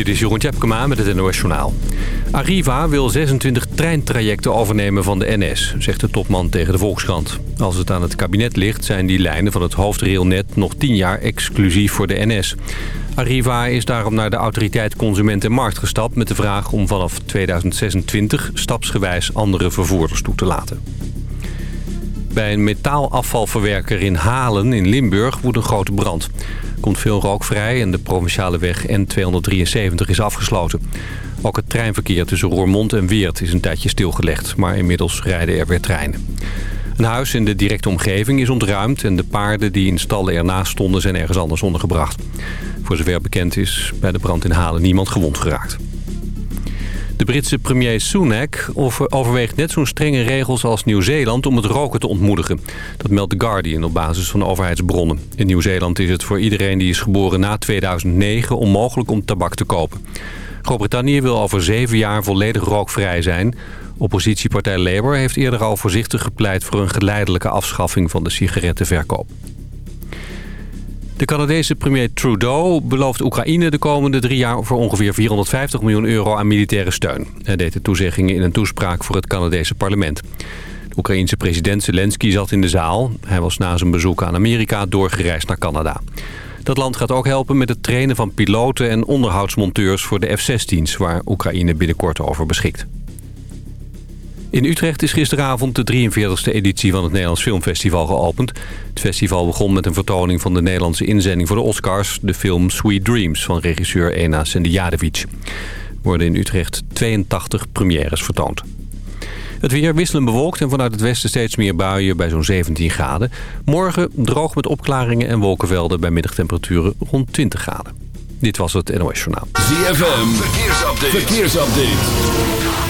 Dit is Jeroen Tjepkema met het NOS. Arriva wil 26 treintrajecten overnemen van de NS, zegt de topman tegen de Volkskrant. Als het aan het kabinet ligt, zijn die lijnen van het hoofdrailnet nog 10 jaar exclusief voor de NS. Arriva is daarom naar de autoriteit Consument en Markt gestapt... met de vraag om vanaf 2026 stapsgewijs andere vervoerders toe te laten. Bij een metaalafvalverwerker in Halen in Limburg woedt een grote brand. Er komt veel rook vrij en de provinciale weg N273 is afgesloten. Ook het treinverkeer tussen Roermond en Weert is een tijdje stilgelegd, maar inmiddels rijden er weer treinen. Een huis in de directe omgeving is ontruimd en de paarden die in stallen ernaast stonden zijn ergens anders ondergebracht. Voor zover bekend is bij de brand in Halen niemand gewond geraakt. De Britse premier Sunak overweegt net zo'n strenge regels als Nieuw-Zeeland om het roken te ontmoedigen. Dat meldt The Guardian op basis van overheidsbronnen. In Nieuw-Zeeland is het voor iedereen die is geboren na 2009 onmogelijk om tabak te kopen. Groot-Brittannië wil over zeven jaar volledig rookvrij zijn. Oppositiepartij Labour heeft eerder al voorzichtig gepleit voor een geleidelijke afschaffing van de sigarettenverkoop. De Canadese premier Trudeau belooft Oekraïne de komende drie jaar voor ongeveer 450 miljoen euro aan militaire steun. Hij deed de toezeggingen in een toespraak voor het Canadese parlement. De Oekraïense president Zelensky zat in de zaal. Hij was na zijn bezoek aan Amerika doorgereisd naar Canada. Dat land gaat ook helpen met het trainen van piloten en onderhoudsmonteurs voor de F-16's... waar Oekraïne binnenkort over beschikt. In Utrecht is gisteravond de 43e editie van het Nederlands Filmfestival geopend. Het festival begon met een vertoning van de Nederlandse inzending voor de Oscars... de film Sweet Dreams van regisseur Ena. Er worden in Utrecht 82 premières vertoond. Het weer wisselen bewolkt en vanuit het westen steeds meer buien bij zo'n 17 graden. Morgen droog met opklaringen en wolkenvelden bij middagtemperaturen rond 20 graden. Dit was het NOS Journaal. ZFM, verkeersupdate. verkeersupdate.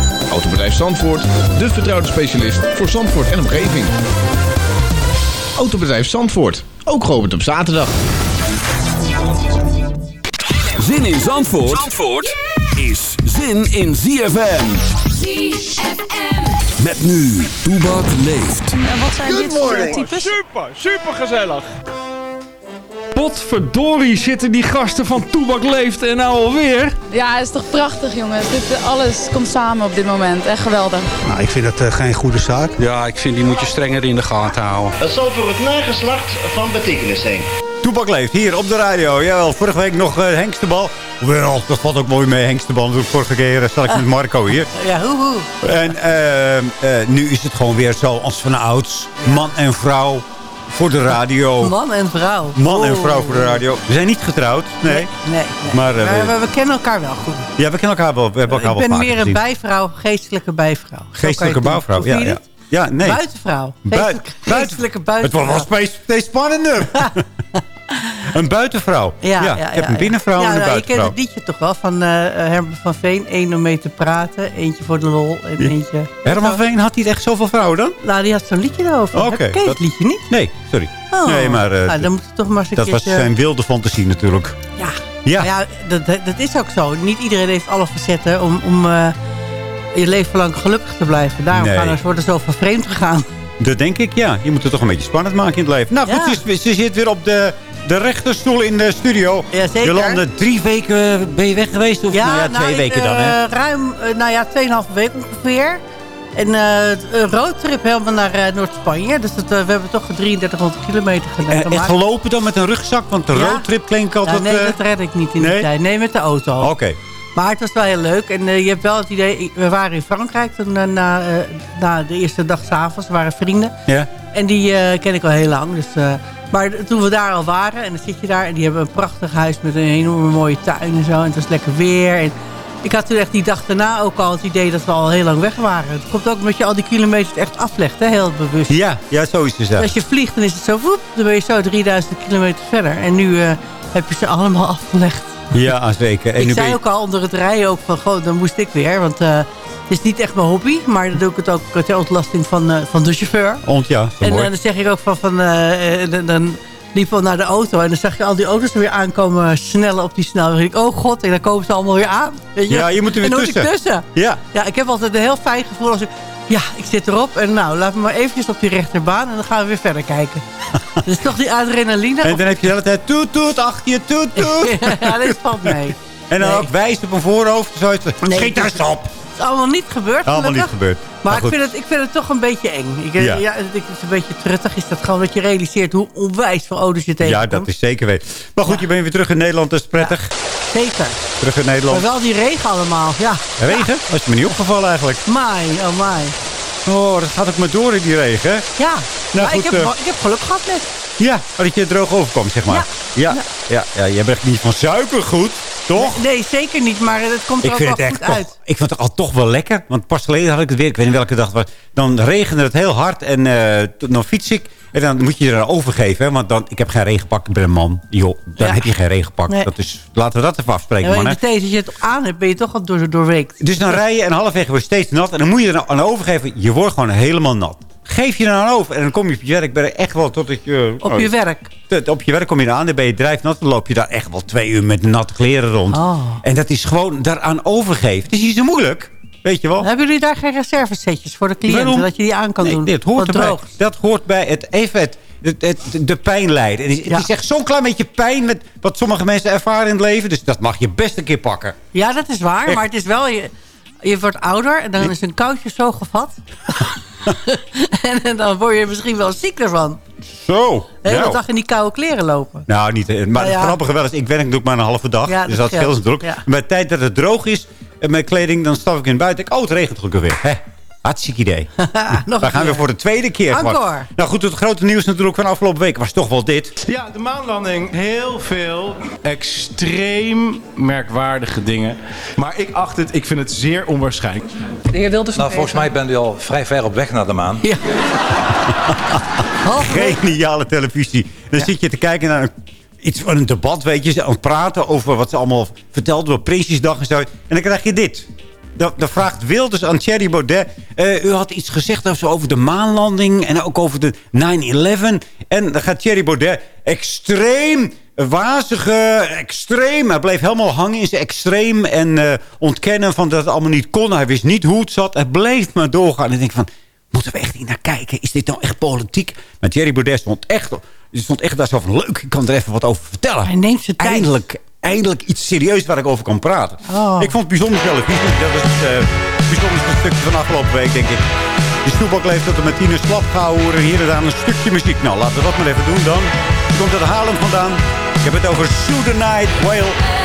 Autobedrijf Zandvoort, de vertrouwde specialist voor Zandvoort en omgeving. Autobedrijf Zandvoort, ook geopend op zaterdag. Zin in Zandvoort, Zandvoort is zin in ZFM. ZFM. Met nu, Toebak leeft. En wat zijn Good dit morning. types? Super, super gezellig. Potverdorie zitten die gasten van Toebak Leeft en nou alweer. Ja, het is toch prachtig jongens. Dit, alles komt samen op dit moment. Echt geweldig. Nou, ik vind dat uh, geen goede zaak. Ja, ik vind die moet je strenger in de gaten houden. Dat zal voor het nageslacht van betekenis zijn. Toebak Leeft hier op de radio. Jawel, vorige week nog uh, Hengstebal. Wel, dat valt ook mooi mee, Hengstebal. De vorige keer zat ik met Marco hier. Ja, hoe hoe. En uh, nu is het gewoon weer zo als van ouds. Man en vrouw voor de radio. Man en vrouw. Man en vrouw voor de radio. We zijn niet getrouwd, nee. Nee, nee, Maar, uh, we, we, kennen elkaar wel goed. Ja, we kennen elkaar wel. We hebben elkaar Ik ben meer een bijvrouw, geestelijke bijvrouw. Geestelijke bouwvrouw, ja, ja. Ja, nee. Buitenvrouw. Buiten, geestelijke buitenvrouw. Het was steeds spannender. een buitenvrouw. Ja, ja, ik heb een binnenvrouw en een nou, buitenvrouw. Je kent het liedje toch wel van uh, Herman van Veen. Eén om mee te praten, eentje voor de lol en eentje... Herman van Veen, had hij echt zoveel vrouwen dan? Nou, die had zo'n liedje erover. Oké. Okay, Ken je het liedje niet? Nee, sorry. Oh. Nee, maar... Uh, nou, dan moet toch maar eens dat was zijn wilde fantasie natuurlijk. Ja, ja. ja dat, dat is ook zo. Niet iedereen heeft alle facetten om... om uh, je leven lang gelukkig te blijven. Daarom nee. gaan er, worden zoveel vreemd gegaan. Dat denk ik, ja. Je moet het toch een beetje spannend maken in het leven. Nou goed, ja. ze, ze zit weer op de, de rechterstoel in de studio. Ja, zeker. Jolande, drie weken ben je weg geweest? Of ja, nou ja, twee nou, weken uh, dan, hè? Ruim, uh, nou ja, tweeënhalve week ongeveer. En uh, een roadtrip helemaal naar uh, Noord-Spanje. Dus dat, uh, we hebben toch 3300 kilometer gedaan. En, en gelopen dan met een rugzak? Want de ja. roadtrip klinkt altijd... Ja, nee, dat red ik niet in nee? die tijd. Nee, met de auto. Oké. Okay. Maar het was wel heel leuk. En je hebt wel het idee... We waren in Frankrijk toen, na, na de eerste dag s'avonds. We waren vrienden. Ja. En die ken ik al heel lang. Dus, maar toen we daar al waren... En dan zit je daar. En die hebben een prachtig huis met een enorme mooie tuin en zo. En het was lekker weer. En ik had toen echt die dag daarna ook al het idee dat we al heel lang weg waren. Het komt ook omdat je al die kilometers echt aflegt. Hè? Heel bewust. Ja, ja, zo is het. Dus als je vliegt dan is het zo... Woep, dan ben je zo 3000 kilometer verder. En nu heb je ze allemaal afgelegd. Ja, zeker. En ik nu zei je- ook al onder het rijden ook van, goh, dan moest ik weer. Want eh, is niet echt mijn hobby, maar dan doe ik het ook ter ontlasting van, eh, van de chauffeur. Ont, ja, zo En mooi. eh, dan zeg ik ook van, van eh, eh, dan, dan liepen we naar de auto en dan zag je al die auto's er weer aankomen snellen op die snelweg. Ik, oh god, en dan komen ze allemaal weer aan. Weet Ja, je moet er weer en tussen. ik tussen. Ja. Ja, ik heb altijd een heel fijn gevoel als ik... Ja, ik zit erop en nou, laat me maar eventjes op die rechterbaan en dan gaan we weer verder kijken. dus toch die adrenaline. En dan heb je de hele tijd toet toet achter je toet toet. ja, dat valt mee. En dan Nee. ook wijzen op een voorhoofd. Zo is. Nee, Schiet daar is- stop. Het is allemaal niet gebeurd, Allemaal niet gelukkig. gebeurd. Maar, goed. ik, vind het, ik vind het toch een beetje eng. Ik, eh, Ja. ja. het is een beetje truttig. Is dat gewoon dat je realiseert hoe onwijs veel auto's je Ja, tegenkomt. dat is zeker weten. Maar goed, je bent weer terug in Nederland. Dat is prettig. Zeker. Terug in Maar Nederland. wel die regen allemaal. Ja. Regen? Dat is me niet opgevallen eigenlijk. Mai, oh mai. Oh, dat gaat ook maar door in die regen. Ja. Nou, maar goed, ik, heb, eh, ik heb geluk gehad net. Ja, maar dat je droog overkomt, zeg maar. Ja, ja, ja. ja, je bent niet van suiker goed, toch? Nee, zeker niet. Maar het komt er Ik ook vind wel het echt goed toch, uit. ik vind het al toch wel lekker. Want pas geleden had ik het weer, ik weet niet welke dag het was. Dan regende het heel hard en eh, dan fiets ik. En dan moet je je er overgeven. Hè? Want dan, ik heb geen regenpak, ik ben een man. Joh, dan Ja. heb je geen regenpak. Nee. Dat is, laten we dat even afspreken, Ja, man. als je het aan hebt, ben je toch al door, doorweekt. Dus dan rij je en halverwege word je steeds nat. En dan moet je er aan overgeven. Je wordt gewoon helemaal nat. Geef je er aan over. En dan kom je op je werk. Ben je echt wel tot je... Op je werk. T- Op je werk kom je eraan, dan ben je drijfnat. Dan loop je daar echt wel twee uur met natte kleren rond. Oh. En dat is gewoon daaraan overgeven. Het is niet zo moeilijk. Weet je wel? Hebben jullie daar geen reservesetjes voor de cliënten? Waarom? Dat je die aan kan Nee, doen? dit hoort Wat erbij. Dat hoort bij het, even het, het, het- de pijn lijden. Het is, Ja. het is echt zo'n klein beetje pijn met wat sommige mensen ervaren in het leven. Dus dat mag je best een keer pakken. Ja, dat is waar. Echt. Maar het is wel... Je, je wordt ouder en dan is een koudje zo gevat. en dan word je misschien wel ziek ervan. Zo. De hele Nou. dag in die koude kleren lopen. Nou, niet. eh, Maar Nou het grappige wel is, ik werk ik maar een halve dag. Ja, dus dat scheelt druk. De tijd dat het droog is, eh, met kleding, dan stap ik in buiten. Ik, oh, het regent gelukkig weer. Hè? Hartstikke idee. Nog We gaan weer voor de tweede keer. Encore. Nou goed, het grote nieuws natuurlijk van afgelopen week was toch wel dit. Ja, de maanlanding. Heel veel extreem merkwaardige dingen. Maar ik acht het, ik vind het zeer onwaarschijnlijk. De heer Wilders nou, volgens mij bent u al vrij ver op weg naar de maan. Ja. Geniale televisie. Dan zit je te kijken naar een, iets van een debat, weet je. Ze aan het praten over wat ze allemaal verteld door Prinsjesdag en zo. En dan krijg je dit. Dan, dan vraagt Wilders aan Thierry Baudet... eh, u had iets gezegd of zo over de maanlanding... en ook over de 9-11. En dan gaat Thierry Baudet extreem wazige, extreem. Hij bleef helemaal hangen in zijn extreem... en eh, ontkennen van dat het allemaal niet kon. Hij wist niet hoe het zat. Hij bleef maar doorgaan. En ik denk van... Moeten we echt niet naar kijken? Is dit nou echt politiek? Maar Thierry Baudet stond echt, stond echt daar zo van... Leuk, ik kan er even wat over vertellen. Hij neemt zijn tijd. Eindelijk, eindelijk iets serieus waar ik over kan praten. Oh. Ik vond het bijzonder televisie. Dat was het eh, bijzonderste stukje van afgelopen week, denk ik. De stoelbak leeft tot en met Tine Slap gehouden. Hier en daar een stukje muziek. Nou, laten we dat maar even doen dan. Die komt uit Haarlem vandaan. Ik heb het over the Night Whale.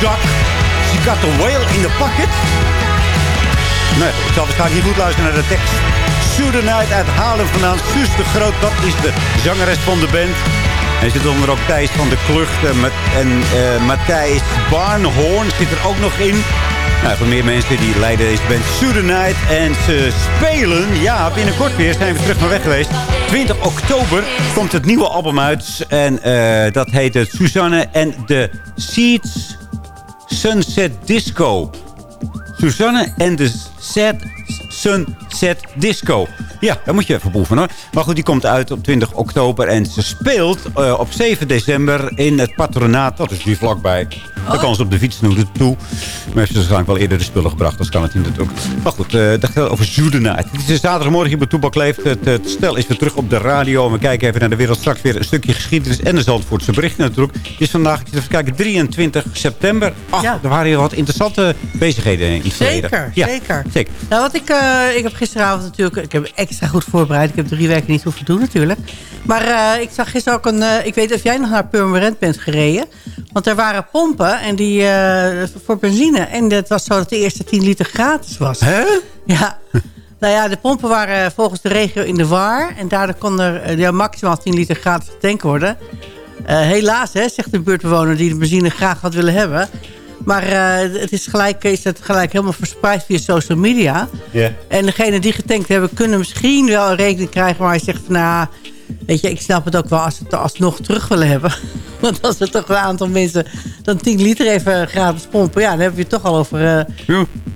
Zak. She got the whale in the pocket. Nee, ik zal waarschijnlijk niet goed luisteren naar de tekst. Sue the Night uit Haarlem vandaan. Suus de Groot, dat is de zangeres van de band. En zit onder ook Thijs van de Klucht en, en eh, Matthijs Barnhoorn zit er ook nog in. Nou, voor meer mensen die leiden deze band Night. En ze spelen, ja, binnenkort weer zijn we terug naar weg geweest. 20 oktober komt het nieuwe album uit. En eh, dat heet het Suzanne en de Seeds Sunset Disco. Suzanne en de Set Sunset Disco. Ja, daar moet je even proeven hoor. Maar goed, die komt uit op 20 oktober. En ze speelt eh, op 7 december in het patronaat. Dat is hier vlakbij. Daar kan ze op de fiets naartoe. Maar ze waarschijnlijk wel eerder de spullen gebracht. Dat kan het niet natuurlijk. Maar goed, eh dat gaat over Zoedenaar. Het is zaterdagmorgen hier bij Toebak Leeft. Het, het stel is weer terug op de radio. We kijken even naar de wereld. Straks weer een stukje geschiedenis. En de Zandvoortse berichten natuurlijk. Het is vandaag, ik zit even kijken, 23 september. Ach, er waren hier wat interessante bezigheden in het verleden. Zeker, Ja, zeker. zeker. Nou, wat ik, eh, ik heb gisteravond natuurlijk... Ik heb extra goed voorbereid. Ik heb drie weken niet hoeven doen natuurlijk. Maar eh, ik zag gisteren ook een... eh, ik weet of jij nog naar Purmerend bent gereden. Want er waren pompen en die, eh, voor benzine. En het was zo dat de eerste 10 liter gratis was. Hè? Ja. Nou ja, de pompen waren volgens de regio in de war. En daardoor kon er ja, maximaal 10 liter gratis getankt worden. Helaas, hè, zegt de buurtbewoner die de benzine graag had willen hebben. Maar eh, het is gelijk, is het gelijk helemaal verspreid via social media. Ja. En degenen die getankt hebben, kunnen misschien wel een rekening krijgen. Maar hij zegt van, nou, weet je, ik snap het ook wel als ze het alsnog terug willen hebben. Want als er toch een aantal mensen dan 10 liter even gratis pompen. Ja, dan heb je het toch al over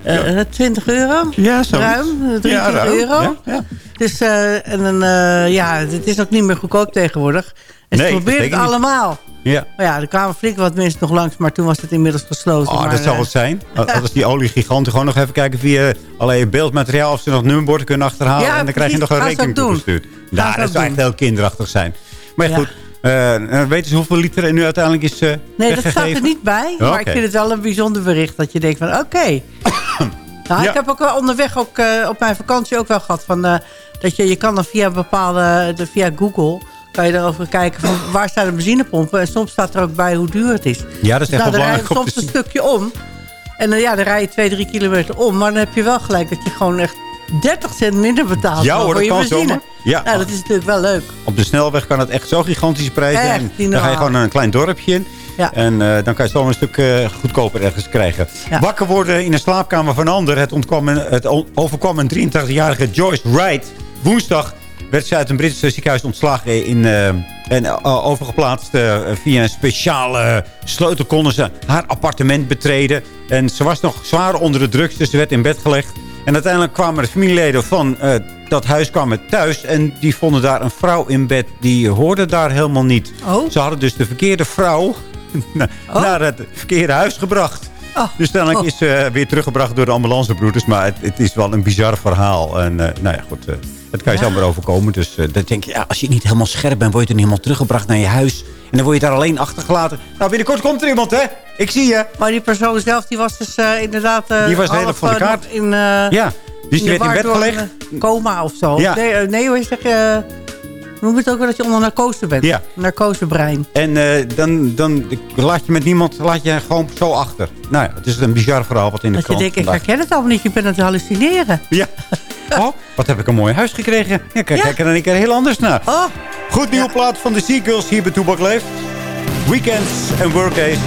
eh, eh, 20 euro. Ja, zoiets. Ruim, eh, 23 Ja, ruim. euro. Ja, ja. Dus eh, en dan, eh, ja, het is ook niet meer goedkoop tegenwoordig. En Nee, ze proberen zeker het allemaal. Ja. Maar ja, er kwamen flink wat mensen nog langs, maar toen was het inmiddels gesloten. Oh, maar, dat zou eh, het zijn. Als die oliegiganten gewoon nog even kijken via allerlei beeldmateriaal... of ze nog nummerborden kunnen achterhalen. Ja, en dan krijg je nog een rekening toegestuurd. Nou, ze dat zou echt heel kinderachtig zijn. Maar Ja. goed, eh, eh, weten ze hoeveel liter er nu uiteindelijk is Nee, dat staat er niet bij. Maar ik vind het wel een bijzonder bericht. Dat je denkt van, oké. nou, Ja. Ik heb ook wel onderweg ook, op mijn vakantie ook wel gehad. Van, dat je, je kan dan via bepaalde, de, via Google... kan je erover kijken van waar staan de benzinepompen. En soms staat er ook bij hoe duur het is. Ja, dat is echt nou, wel dan rij je belangrijk om soms een zien. stukje om. En dan, ja, dan rij je twee, drie kilometer om. Maar dan heb je wel gelijk dat je gewoon echt 30 cent minder betaalt. Ja, hoor, voor je dat kan benzine. zomaar. Ja. Nou, dat is natuurlijk wel leuk. Op de snelweg kan het echt zo gigantische prijzen. Echt, En niet dan ga je gewoon naar een klein dorpje in. Ja. En eh, dan kan je zo een stuk eh, goedkoper ergens krijgen. Ja. Wakker worden in de slaapkamer van een ander. Het, ontkwam een- het overkwam een 83-jarige Joyce Wright. Woensdag werd ze uit een Brits ziekenhuis ontslagen. In, eh, en eh, overgeplaatst eh, via een speciale sleutel konden ze haar appartement betreden. En ze was nog zwaar onder de drugs, dus ze werd in bed gelegd. En uiteindelijk kwamen de familieleden van eh, dat huis kwamen thuis. En die vonden daar een vrouw in bed. Die hoorde daar helemaal niet. Oh. Ze hadden dus de verkeerde vrouw na- naar het verkeerde huis gebracht. Oh. Dus uiteindelijk Oh. is ze weer teruggebracht door de ambulancebroeders. Maar het, het is wel een bizar verhaal. En eh, nou ja, goed. eh, het kan je Ja. zomaar overkomen. Dus eh, dan denk je, ja, als je niet helemaal scherp bent... word je dan niet helemaal teruggebracht naar je huis. En dan word je daar alleen achtergelaten. Nou, binnenkort komt er iemand, hè? Ik zie je. Maar die persoon zelf, die was dus eh, inderdaad... eh, Die was helemaal van de eh, kaart. In, eh, Ja, dus die werd in bed gelegd. een coma of zo. Ja. Nee, eh, nee, hoe zeg je... Noem je het ook wel dat je onder narcose bent? Ja. Narcosebrein. En eh, dan, dan laat je met niemand laat je gewoon zo achter. Nou ja, het is een bizar verhaal wat in de Dat je denkt, ik herken het allemaal niet. Je bent aan het hallucineren. Ja. Oh, wat heb ik een mooi huis gekregen. Ja, kijk, Ja. kijk er dan een keer heel anders naar. Oh, Goed nieuwe plaat van de Seagulls hier bij Toebak Leeft. Weekends en workdays.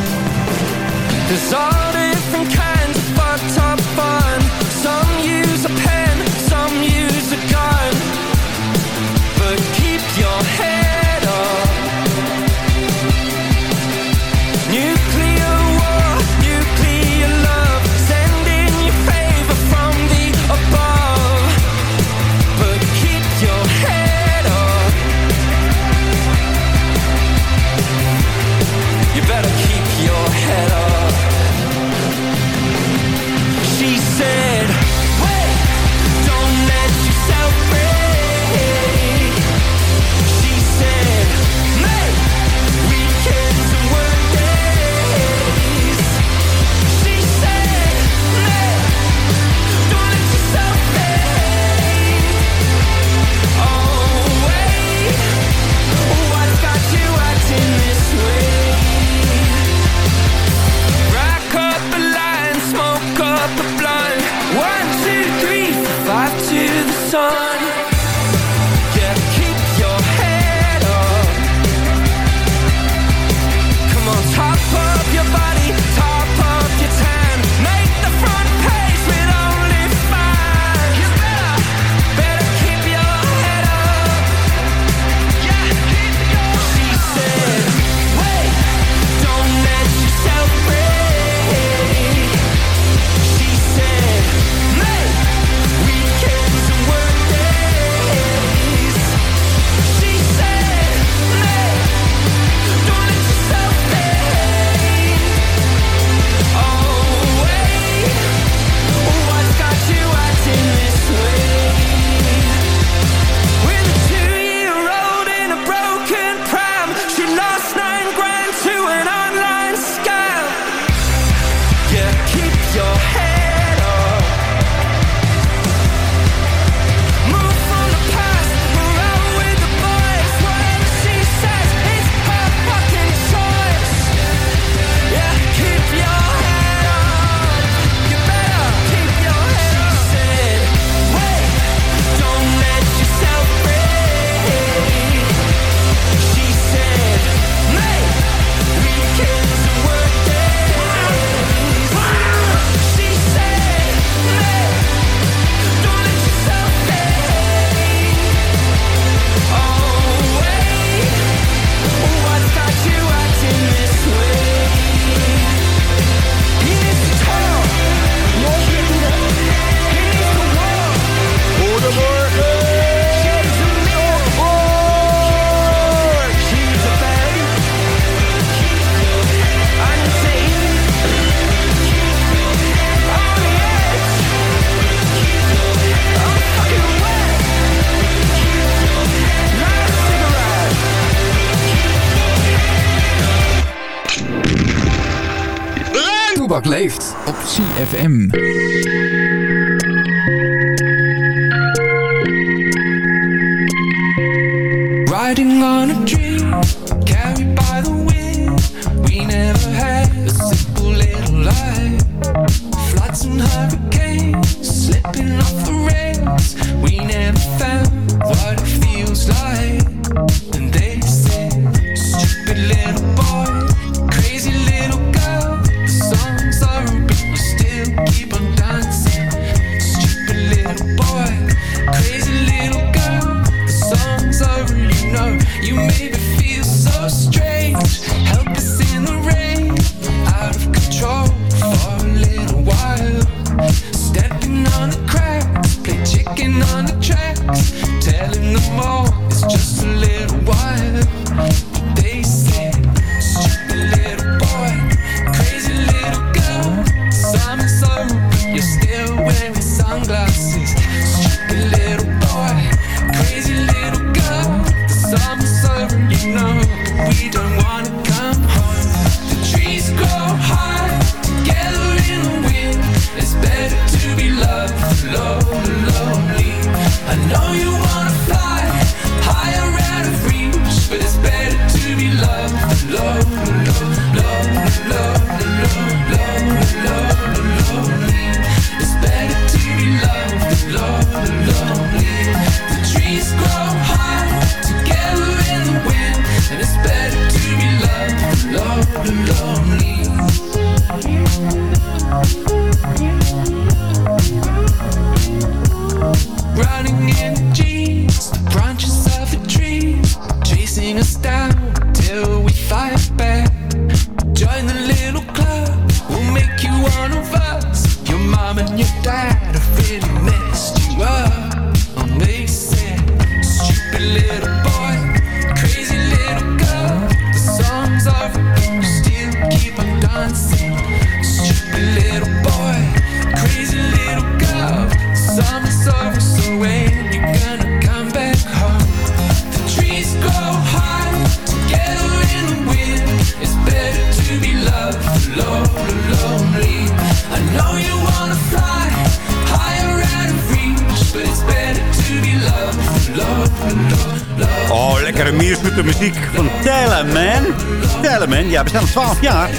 Ja, we staan al 12 jaar.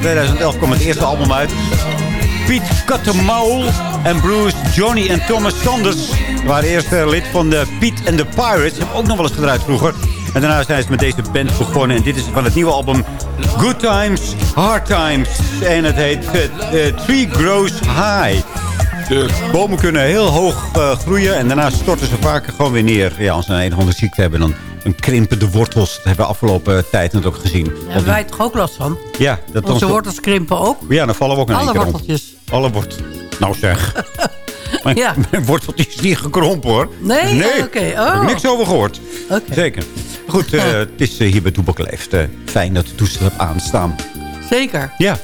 2011 kwam het eerste album uit. Piet Kattenmaul en Bruce, Johnny en Thomas Sanders waren eerst lid van de Piet and the Pirates. Hebben ook nog wel eens gedraaid vroeger. En daarna zijn ze met deze band begonnen. En dit is van het nieuwe album Good Times, Hard Times. En het heet eh, eh, Tree Grows High. De bomen kunnen heel hoog eh, groeien en daarna storten ze vaak gewoon weer neer. Ja, als ze een of andere ziekte hebben, dan, dan krimpen de wortels. Dat hebben we afgelopen tijd natuurlijk ook gezien. Daar hebben wij toch ook last van? Ja, dat Onze wortels krimpen ook. Ja, dan vallen we ook één Alle om. worteltjes. Alle wortels. Nou zeg. Mijn, Ja. mijn worteltje is niet gekrompen hoor. Nee? Nee. Oh, heb Oh. ik niks over gehoord. Oké. Zeker. Goed, eh, het is eh, hier bij Toebak Leeft. eh, fijn dat de toestel hebt aanstaan. Zeker. Ja.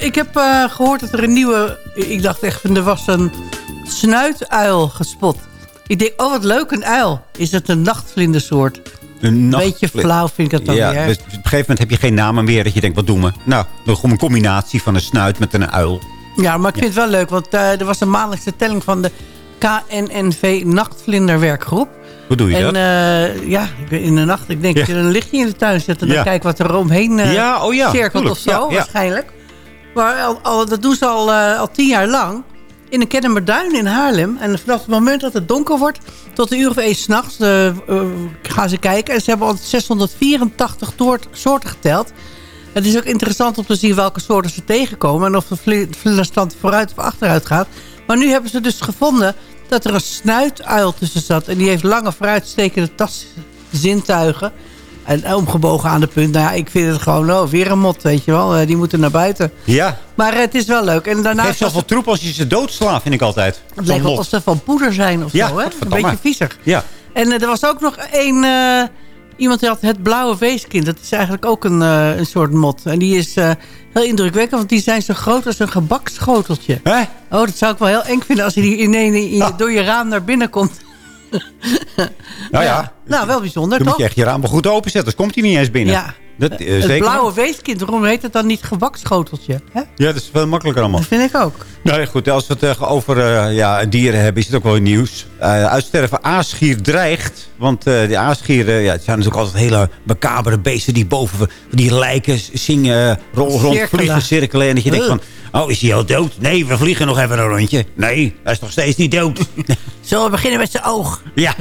Ik heb eh, gehoord dat er een nieuwe... Ik dacht echt, er was een snuituil gespot. Ik denk, oh wat leuk, een uil. Is het een nachtvlindersoort? Een Beetje flauw vind ik het dan ja, weer. dus op een gegeven moment heb je geen namen meer. Dat je denkt, wat doen we? Nou, gewoon een combinatie van een snuit met een uil. Ja, maar ik vind het wel leuk, want eh, er was een maandelijkse telling van de KNNV Nachtvlinderwerkgroep. Hoe doe je en dat? eh, ja, in de nacht, ik denk, Ja. een lichtje in de tuin zetten... en dan kijk wat er omheen eh Ja, oh ja, cirkelt of zo, waarschijnlijk. Maar al, al- dat doen ze al, al tien jaar lang. In een Kennemerduin in Haarlem. En vanaf het moment dat het donker wordt... tot een uur of één s'nachts uh, gaan ze kijken. En ze hebben al 684 toort- soorten geteld. Het is ook interessant om te zien welke soorten ze tegenkomen... en of de vli- vlinderstand vooruit of achteruit gaat. Maar nu hebben ze dus gevonden dat er een snuituil tussen zat. En die heeft lange vooruitstekende taszintuigen. En omgebogen aan de punt. Nou ja, ik vind het gewoon, oh, weer een mot, weet je wel. Eh, Die moeten naar buiten. Ja. Maar het is wel leuk. En daarna Geeft zoveel troep als je ze doodslaat, vind ik altijd. het lijkt wel mot. of ze van poeder zijn of Ja, zo, hè? Een beetje viezig. Ja. En eh, er was ook nog een... eh, iemand die had het blauwe weeskind. Dat is eigenlijk ook een, een soort mot. En die is heel indrukwekkend, want die zijn zo groot als een gebaksschoteltje. Hè? Oh, dat zou ik wel heel eng vinden als hij die in, in, in- Ah. door je raam naar binnen komt. Nou ja, Nou, wel bijzonder, dan toch? moet je echt je raam wel goed openzetten. Dus komt hij niet eens binnen. Ja. Dat, eh, het zeker. blauwe weeskind, waarom heet het dan niet gebakschoteltje? Hè? Ja, dat is veel makkelijker allemaal. Dat vind ik ook. Nou ja, goed, als we het eh, over eh, ja, dieren hebben, is het ook wel nieuws. Uitsterven aasgier dreigt. Want die aasgieren ja, het zijn natuurlijk altijd hele macabere beesten... die boven die lijken zingen, rol, rond, Cirkelen. vliegen, cirkelen. En dat je denkt van, oh, is hij al dood? Nee, we vliegen nog even een rondje. Nee, hij is nog steeds niet dood. Zullen we beginnen met zijn oog? ja,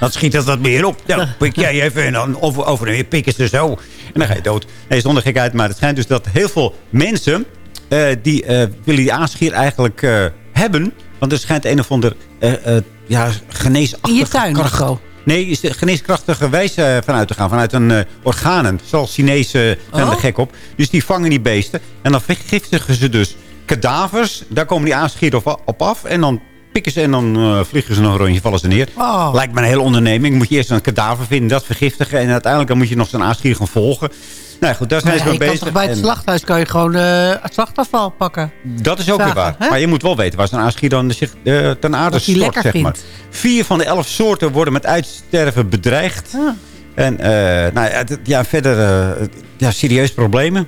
dan schiet dat wat meer op. Nou, pik jij even en dan over, over en weer pikken ze zo. En dan ga je dood. Nee, zonder gekheid, maar het schijnt dus dat heel veel mensen... eh, die eh, willen die aasgier eigenlijk eh, hebben. Want er schijnt een of ander ja, geneesachtige In je tuin kracht. Nee, is geneeskrachtige wijze vanuit te gaan. Vanuit een eh, organen. Zoals Chinezen zijn er Oh. gek op. Dus die vangen die beesten. En dan vergiftigen ze dus kadavers. Daar komen die aasgieren op, op af. En dan pikken ze en dan eh, vliegen ze nog een rondje. Vallen ze neer. Oh. Lijkt me een hele onderneming. Moet je eerst een kadaver vinden. Dat vergiftigen. En uiteindelijk dan moet je nog zo'n aasgier gaan volgen. Nou goed, daar zijn ze mee kan bezig. toch bij het slachthuis kan je gewoon eh, het slachtafval pakken. dat is ook weer waar. hè? Maar je moet wel weten waar zo'n aasgier dan zich eh, ten aarde stort, lekker zeg maar. Vier van de elf soorten worden met uitsterven bedreigd. Ah. En eh, nou ja, verder ja, serieuze problemen.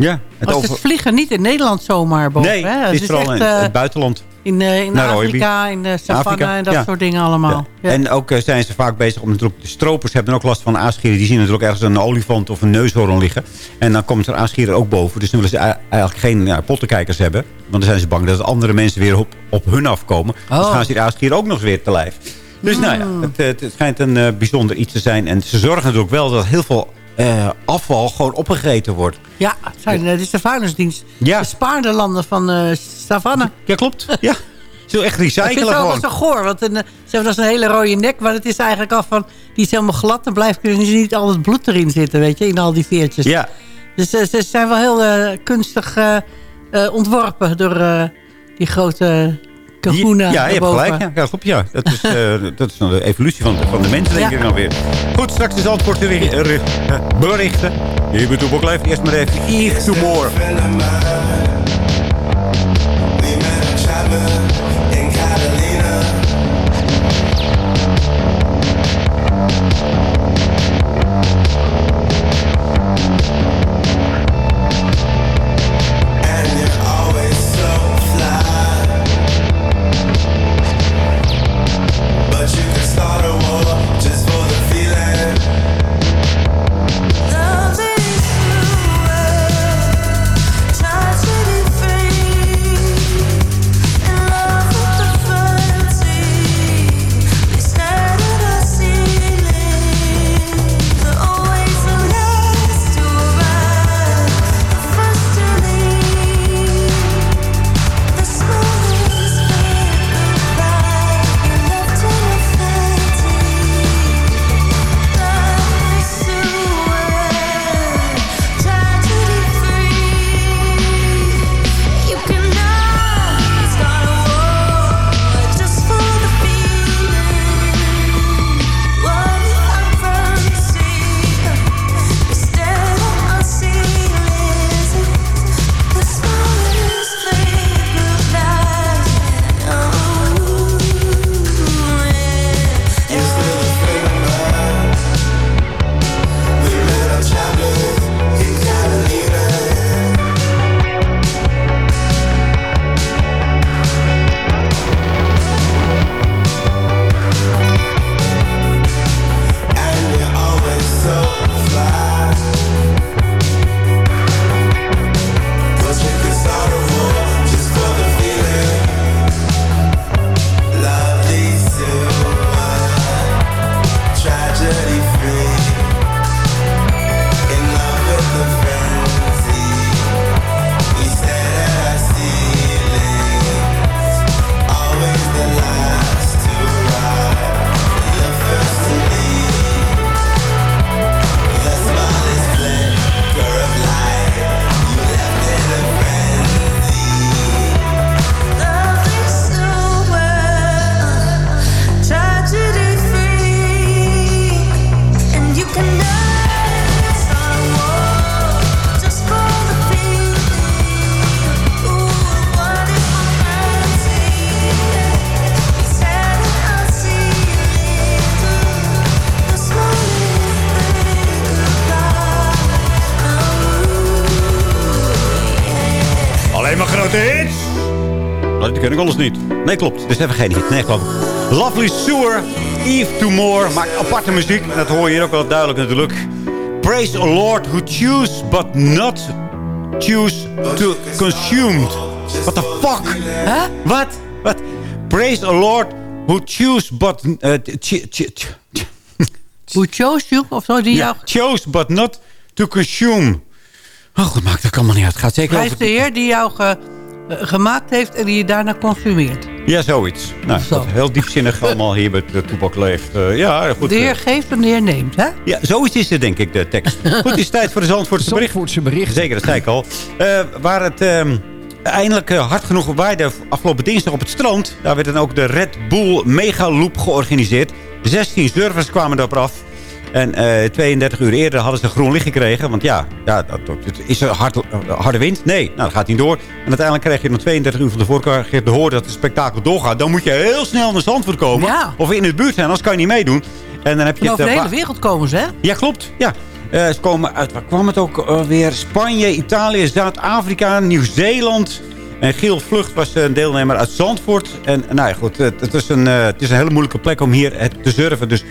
Ja, het Als over... het vliegen niet in Nederland zomaar boven. Nee, hè? het is vooral in echt, eh, het buitenland. In, eh, in. Afrika, in de savanne Afrika, en dat ja. soort dingen allemaal. Ja. En ook eh, zijn ze vaak bezig om natuurlijk... De stropers hebben ook last van aasgieren. Die zien natuurlijk ergens een olifant of een neushoorn liggen. En dan komt er aasgieren ook boven. Dus dan willen ze ei- eigenlijk geen ja, pottenkijkers hebben. Want dan zijn ze bang dat andere mensen weer op, op hun afkomen. Dus Oh. gaan ze die aasgieren ook nog eens weer te lijf. Dus nou ja, het, eh, het, het schijnt een bijzonder iets te zijn. En ze zorgen natuurlijk wel dat heel veel eh, afval gewoon opgegeten wordt. Ja, het, zijn, eh, dit is de vuilnisdienst. Ja. De spaarde landen van eh savanne. Ja, klopt. Ja. Zo echt Ik vind recyclen het wel gewoon. zo goor, want een, eh, ze hebben een hele rode nek, maar het is eigenlijk af van, die is helemaal glad, dan blijft er niet al het bloed erin zitten, weet je, in al die veertjes. Ja. Dus eh, ze zijn wel heel eh, kunstig eh, eh, ontworpen door eh, die grote Ja, je hebt gelijk. Ja, klopt, ja. Dat, is, eh, dat is dan de evolutie van de, van de mensen, denk Ja. ik dan weer. Goed, straks is antwoord eh, berichten. Hier bij Toebok Leef. Eerst maar even Eve to More. Ken ik alles niet. Nee, klopt. Dus even geen hit. Nee, ik. Lovely Sewer, Eve Tomorrow. Maakt aparte muziek. En dat hoor je hier ook wel duidelijk natuurlijk. Praise the Lord who choose but not choose to consume. What the fuck? Huh? Wat? Wat? Praise the Lord who choose but... Uh, ch- ch- ch- Who chose you? Of zo, die jou... chose but not to consume. Oh, goed, maakt dat allemaal niet uit. Het gaat zeker Hij is over... de heer die jou ge- eh, gemaakt heeft en die je daarna consumeert. Ja, zoiets. Nou, Zo. dat is heel diepzinnig allemaal hier bij de Toepak Leeft. Eh, ja, goed. de heer eh, geeft en de heer neemt, hè? Ja, zoiets is het denk ik, de tekst. Goed, het is tijd voor de Zandvoortse bericht. Zandvoortse bericht. Zeker, dat zei ik al. Eh, waar het ehm, eindelijk eh, hard genoeg waaide afgelopen dinsdag op het strand... daar werd dan ook de Red Bull Mega Loop georganiseerd. 16 surfers kwamen erop af. En eh 32 uur eerder hadden ze groen licht gekregen. Want ja, ja dat, is er hard, eh, harde wind? Nee, nou, dat gaat niet door. En uiteindelijk krijg je nog 32 uur van krijg je te horen dat het spektakel doorgaat. Dan moet je heel snel naar Zandvoort komen. Ja. Of in de buurt zijn, anders kan je niet meedoen. En dan heb je over de eh, hele wereld komen ze, hè? ja, klopt. Ja. Eh, ze komen uit, waar kwam het ook eh, weer? Spanje, Italië, Zuid-Afrika, Nieuw-Zeeland. En Giel Vlucht was een deelnemer uit Zandvoort. En nou ja, goed, het, het is een, eh, het is een hele moeilijke plek om hier te surfen. Dus eh,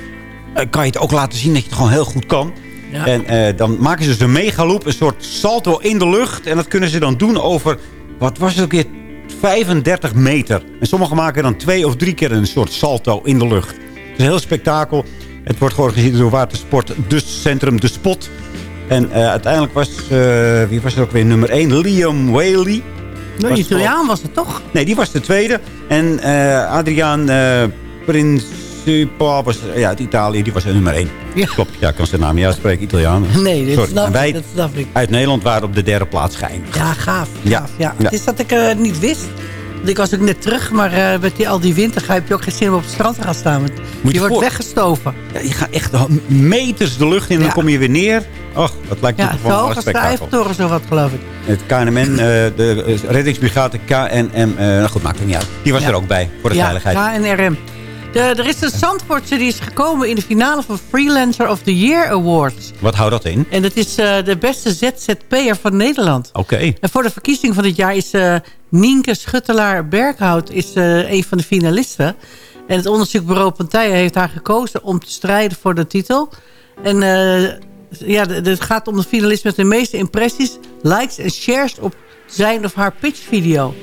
kan je het ook laten zien dat je het gewoon heel goed kan. Ja. En eh, dan maken ze dus een megaloop, een soort salto in de lucht. En dat kunnen ze dan doen over, wat was het ook weer, 35 meter. En sommigen maken dan twee of drie keer een soort salto in de lucht. Het is een heel spektakel. Het wordt georganiseerd door Watersport, dus Centrum De Spot. En eh, uiteindelijk was, eh, wie was er ook weer nummer 1? Liam Whaley. Was Italiaan was het toch? Nee, die was de tweede. En eh Adriaan eh Principal was ja, uit Italië, die was er nummer 1. Ja. Klopt, ja, ik kan zijn naam niet uitspreken, Italiaan. Nee, dit Sorry. snap En wij. Dat snap ik. uit Nederland waren op de derde plaats geëindigd. Ja, gaaf. Ja. gaaf ja. Ja. Het is dat ik eh, niet wist. Want ik was ook net terug, maar eh, met die, al die winter heb je ook geen zin om op het strand te gaan staan. Want Moet je wordt voor- weggestoven. Ja, je gaat echt meters de lucht in en dan kom je weer neer. Och, dat lijkt me Ja, toch zo wel een spektakel. Zo wat, geloof ik. Het KNMN, eh, de reddingsbrigade KNM, nou goed, maakt het niet uit. Die was Ja. er ook bij, voor de ja, veiligheid. KNRM. De, er is een Zandvoortse die is gekomen in de finale van Freelancer of the Year Awards. Wat houdt dat in? En dat is eh, de beste ZZP'er van Nederland. Oké. En voor de verkiezing van dit jaar is eh Nienke Schuttelaar-Berghout is, eh, een van de finalisten. En het onderzoekbureau Pantije heeft haar gekozen om te strijden voor de titel. En ja, het gaat om de finalist met de meeste impressies, likes en shares op zijn of haar pitchvideo.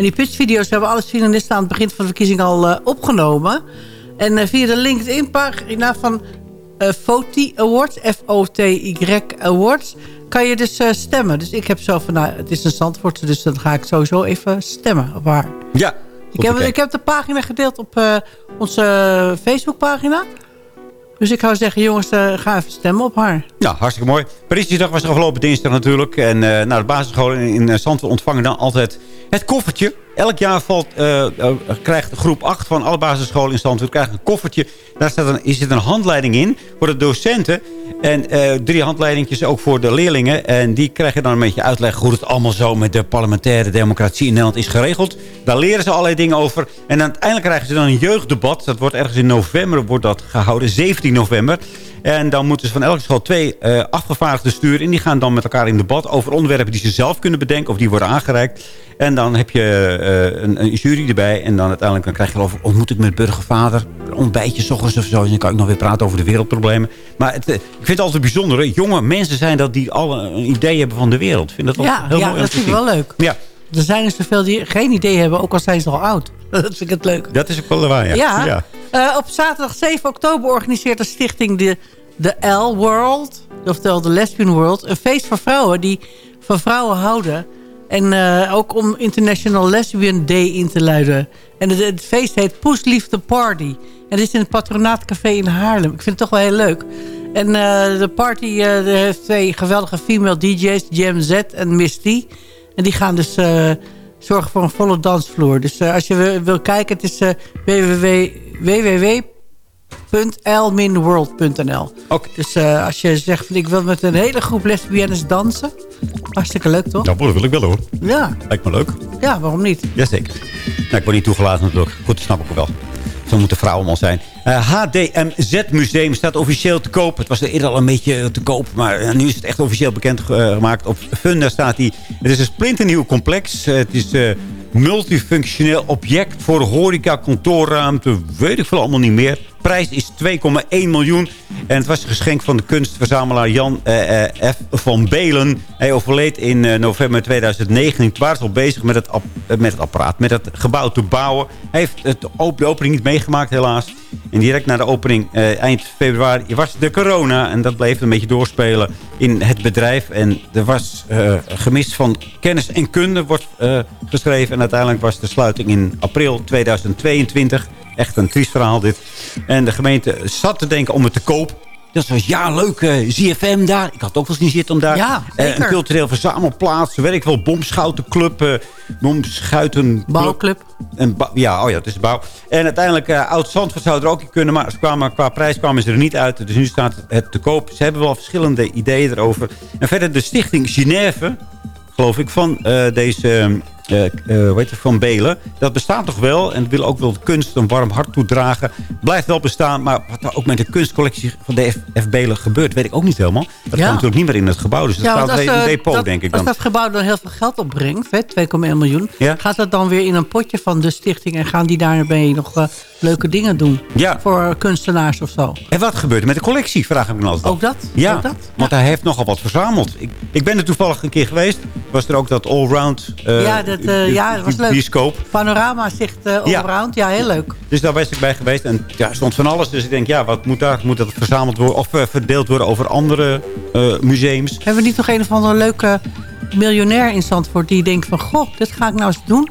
En die pitchvideo's hebben alle finalisten aan het begin van de verkiezing al eh, opgenomen. En eh, via de LinkedIn-pagina van eh FOTI Awards, F-O-T-Y Awards, kan je dus stemmen. Dus ik heb zo van, nou, het is een Zandvoortse, dus dan ga ik sowieso even stemmen op haar. Ja. Ik heb, ik heb de pagina gedeeld op onze Facebookpagina. Dus ik zou zeggen, jongens, eh, ga even stemmen op haar. Ja, hartstikke mooi. Parijsjesdag was afgelopen dinsdag natuurlijk. En eh nou, de basisscholen in, in Zandvoort ontvangen dan altijd het koffertje. Elk jaar valt, eh, eh, krijgt groep 8 van alle basisscholen in Zandvoort krijgt een koffertje. Daar staat zit een handleiding in voor de docenten. En eh, drie handleidingjes ook voor de leerlingen. En die krijgen dan een beetje uitleg hoe het allemaal zo met de parlementaire democratie in Nederland is geregeld. Daar leren ze allerlei dingen over. En uiteindelijk krijgen ze dan een jeugddebat. Dat wordt ergens in november wordt dat gehouden, 17 november. En dan moeten ze van elke school twee eh afgevaardigden sturen. En die gaan dan met elkaar in debat over onderwerpen die ze zelf kunnen bedenken. Of die worden aangereikt. En dan heb je eh, een, een jury erbij. En dan uiteindelijk dan krijg je geloof ik ontmoet ik met burgervader. Een ontbijtje ochtends of zo. En dan kan ik nog weer praten over de wereldproblemen. Maar het, eh, ik vind het altijd bijzonder. hè. Jonge mensen zijn dat die alle een idee hebben van de wereld. Ik vind dat wel Ja, heel ja mooi om dat vind ik wel leuk. Ja, Er zijn er zoveel die geen idee hebben, ook al zijn ze al oud. Dat vind ik het leuk. dat is ook wel waar. Ja. Ja, eh, op zaterdag 7 oktober organiseert de stichting de, de L-World, oftewel de Lesbian World, een feest voor vrouwen die van vrouwen houden. En eh, ook om International Lesbian Day in te luiden. En het, het feest heet Poes Liefde Party. En dit is in het Patronaatcafé in Haarlem. Ik vind het toch wel heel leuk. En eh, de party heeft twee geweldige female DJ's, Jam Z en Misty. En die gaan dus zorgen voor een volle dansvloer. Dus eh, als je wil, kijken, het is eh www www.l-world.nl. Dus eh, als je zegt, van, ik wil met een hele groep lesbiennes dansen. Hartstikke leuk, toch? dat wil ik wel hoor. Ja, Lijkt me leuk. ja waarom niet? Jazeker. Nou, ik word niet toegelaten natuurlijk. Goed, dat snap ik wel. Zo moeten vrouwen allemaal zijn. Eh, HDMZ Museum staat officieel te koop. Het was er eerder al een beetje te koop. Maar eh, nu is het echt officieel bekend eh, gemaakt. Op Funda staat hij. Het is een splinternieuw complex. Eh, het is eh, multifunctioneel object voor horeca, kantoorruimte. Weet ik veel allemaal niet meer. Prijs is 2,1 miljoen. En het was een geschenk van de kunstverzamelaar Jan eh, eh, F. van Belen. Hij overleed in eh, november 2019. Toen waren ze al bezig met het, eh, met het apparaat, met het gebouw te bouwen. Hij heeft het de opening niet meegemaakt helaas. En direct na de opening, eh, eind februari, was de corona. En dat bleef een beetje doorspelen in het bedrijf. En er was eh, gemis van kennis en kunde, wordt eh, geschreven. En uiteindelijk was de sluiting in april 2022. Echt een triest verhaal dit. En de gemeente zat te denken om het te koop. Dat was ja, leuk, eh, ZFM daar. Ik had ook wel eens zitten om daar. Ja, Eh, een cultureel verzamelplaats. Weet ik wel, bomschoutenclub. bomschuiten... Bouwclub. En ja, oh ja, het is bouw. En uiteindelijk, eh Oud-Zandvoort zou er ook in kunnen. Maar ze kwamen, qua prijs kwamen ze er niet uit. Dus nu staat het te koop. Ze hebben wel verschillende ideeën erover. En verder de stichting Genève, geloof ik, van deze... het, van Belen. Dat bestaat toch wel. En wil ook wel de kunst een warm hart toedragen. Blijft wel bestaan. Maar wat er ook met de kunstcollectie van de F, F. Belen gebeurt, weet ik ook niet helemaal. Dat Ja. komt natuurlijk niet meer in het gebouw. Dus dat Ja, staat als, in een eh, depot, dat- denk ik Als dan. dat gebouw dan heel veel geld opbrengt, hè, 2,1 miljoen... Ja. gaat dat dan weer in een potje van de stichting... en gaan die daarmee nog leuke dingen doen voor kunstenaars of zo. En wat gebeurt er met de collectie, vraag ik me altijd. Ook dat? Ja, Ook dat? want hij heeft nogal wat verzameld. Ik, ik ben er toevallig een keer geweest. Was er ook dat allround uh, ja, dat, eh, ja, dat was leuk. bioscoop. Panorama zicht uh, allround, ja. ja, heel leuk. Dus daar was ik bij geweest en ja, er stond van alles. Dus ik denk, ja, wat moet daar? Moet dat verzameld worden of uh, verdeeld worden over andere uh, museums? Hebben we niet nog een of andere leuke miljonair in Zandvoort... die denkt van, goh, dit ga ik nou eens doen?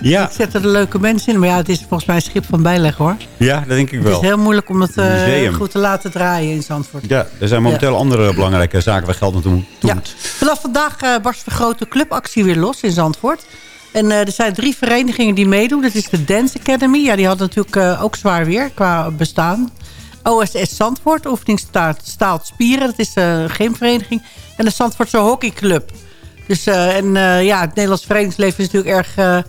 Ja. Ik zet er de leuke mensen in. Maar ja, het is volgens mij een schip van bijleg, hoor. Ja, dat denk ik wel. Het is heel moeilijk om het uh, goed te laten draaien in Zandvoort. Ja, er zijn momenteel ja. andere belangrijke zaken waar geld naartoe ja. Vanaf vandaag uh, barst de grote clubactie weer los in Zandvoort. En uh, er zijn drie verenigingen die meedoen. Dat is de Dance Academy. Ja, die had natuurlijk ook zwaar weer qua bestaan. OSS Zandvoort, oefeningsstaalt spieren. Dat is een gymvereniging. En de Zandvoortse hockeyclub. Dus, en ja, het Nederlands verenigingsleven is natuurlijk erg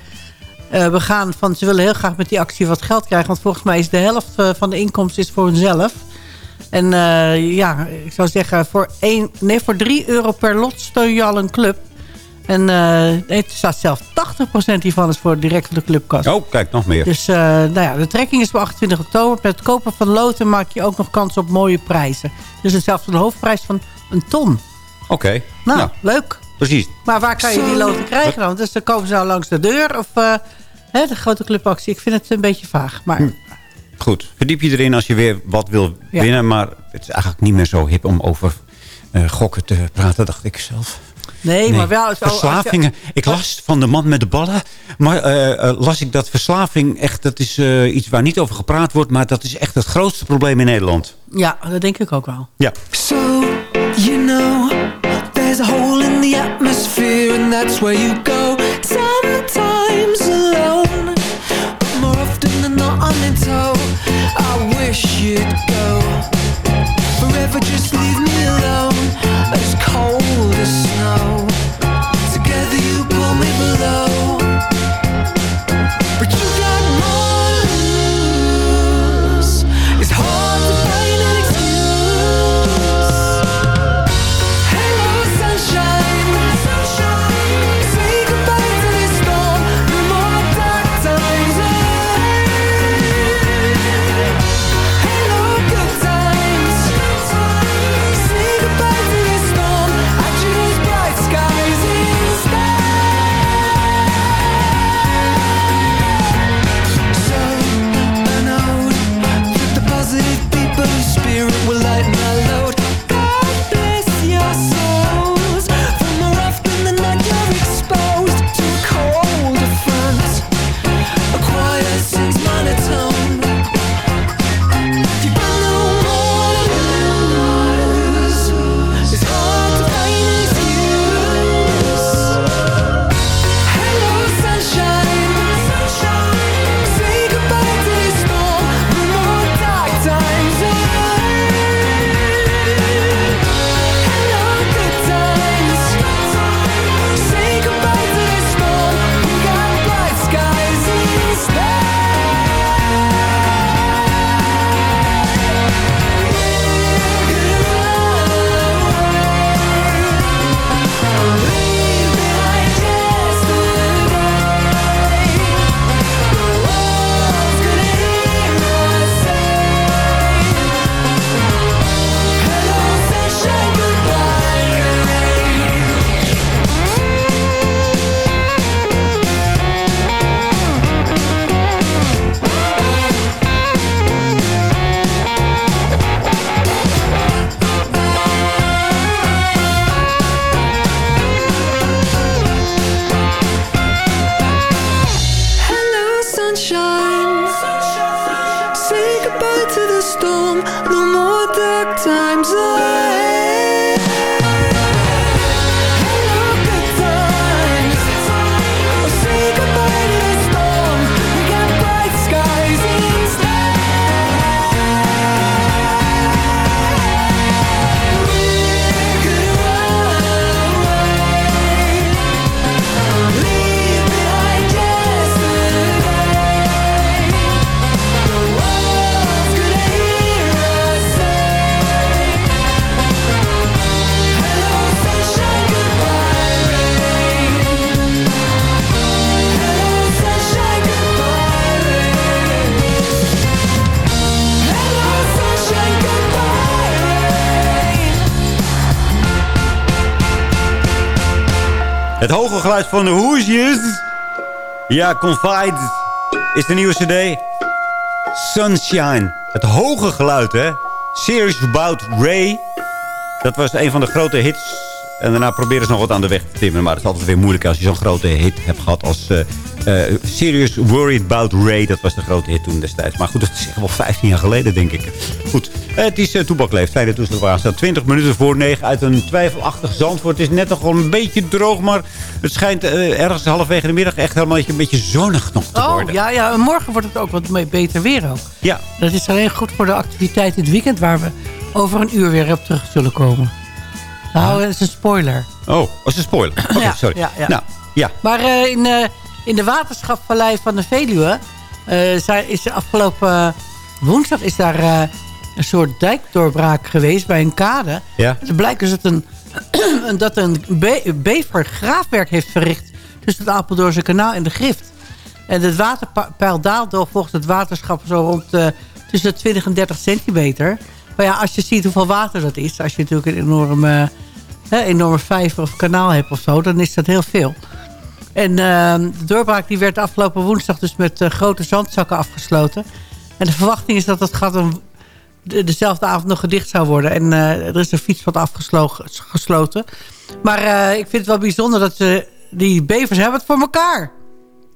uh, begaan van... ze willen heel graag met die actie wat geld krijgen. Want volgens mij is de helft van de inkomsten is voor hunzelf. En ja, ik zou zeggen, voor, één, nee, voor 3 euro per lot steun je al een club. En het staat zelfs 80% hiervan is voor direct voor de clubkast. Oh, kijk, nog meer. Dus nou ja, de trekking is op 28 oktober. Met het kopen van loten maak je ook nog kans op mooie prijzen. Dus zelfs een hoofdprijs van een ton. Oké. Okay. Nou, nou, leuk. Precies. Maar waar kan je die loten krijgen dan? Dus dan komen ze nou langs de deur of... Uh, Hè, de grote clubactie. Ik vind het een beetje vaag. Maar... Hm. Goed, verdiep je erin als je weer wat wil ja. winnen. Maar het is eigenlijk niet meer zo hip om over uh, gokken te praten, dacht ik zelf. Nee, nee. maar wel... Zo, Verslavingen. Je... Ik las van de man met de ballen. Maar uh, uh, las ik dat verslaving echt... dat is iets waar niet over gepraat wordt... maar dat is echt het grootste probleem in Nederland. Ja, dat denk ik ook wel. Ja. So, you know... There's a hole in the atmosphere And that's where you go. Sometimes alone But more often than not I'm in tow I wish you'd go. Forever just leave me alone Het hoge geluid van de hoesjes. Ja, Confide is de nieuwe cd. Sunshine. Het hoge geluid, hè. Serious About Ray. Dat was een van de grote hits. En daarna proberen ze nog wat aan de weg te timmeren. Maar het is altijd weer moeilijk als je zo'n grote hit hebt gehad als... eh, eh, Serious Worried About Ray. Dat was de grote hit toen destijds. Maar goed, dat is echt wel 15 jaar geleden, denk ik. Goed, het is uh, Toebakleef. Fijne toestel waar staat 20 minuten voor 9 uit een twijfelachtig Zandvoort. Het is net nog wel een beetje droog, maar het schijnt eh, ergens halverwege de middag echt helemaal een beetje zonnig nog te Oh, worden. ja, ja. En morgen wordt het ook wat beter weer ook. Ja. Dat is alleen goed voor de activiteit het weekend... waar we over een uur weer op terug zullen komen. Nou, dat is een spoiler. Oh, was een spoiler. Oké, Ja, sorry. ja, ja. Nou, ja. Maar eh, in, in de waterschapvallei van de Veluwe... zijn- is afgelopen woensdag is daar een soort dijkdoorbraak geweest bij een kade. Ja. Het blijkt dus dat een, dat een be- bever graafwerk heeft verricht... tussen het Apeldoornse kanaal en de Grift. En het waterpeil daalde volgens het waterschap zo rond eh, tussen de 20 en 30 centimeter. Maar ja, als je ziet hoeveel water dat is... als je natuurlijk een enorme, enorme vijver of kanaal hebt of zo... dan is dat heel veel. En eh, de doorbraak die werd afgelopen woensdag dus met eh, grote zandzakken afgesloten. En de verwachting is dat het gat een, de- dezelfde avond nog gedicht zou worden. En eh, er is een fietspad afgesloten. Maar eh, ik vind het wel bijzonder dat ze, die bevers hebben het voor elkaar.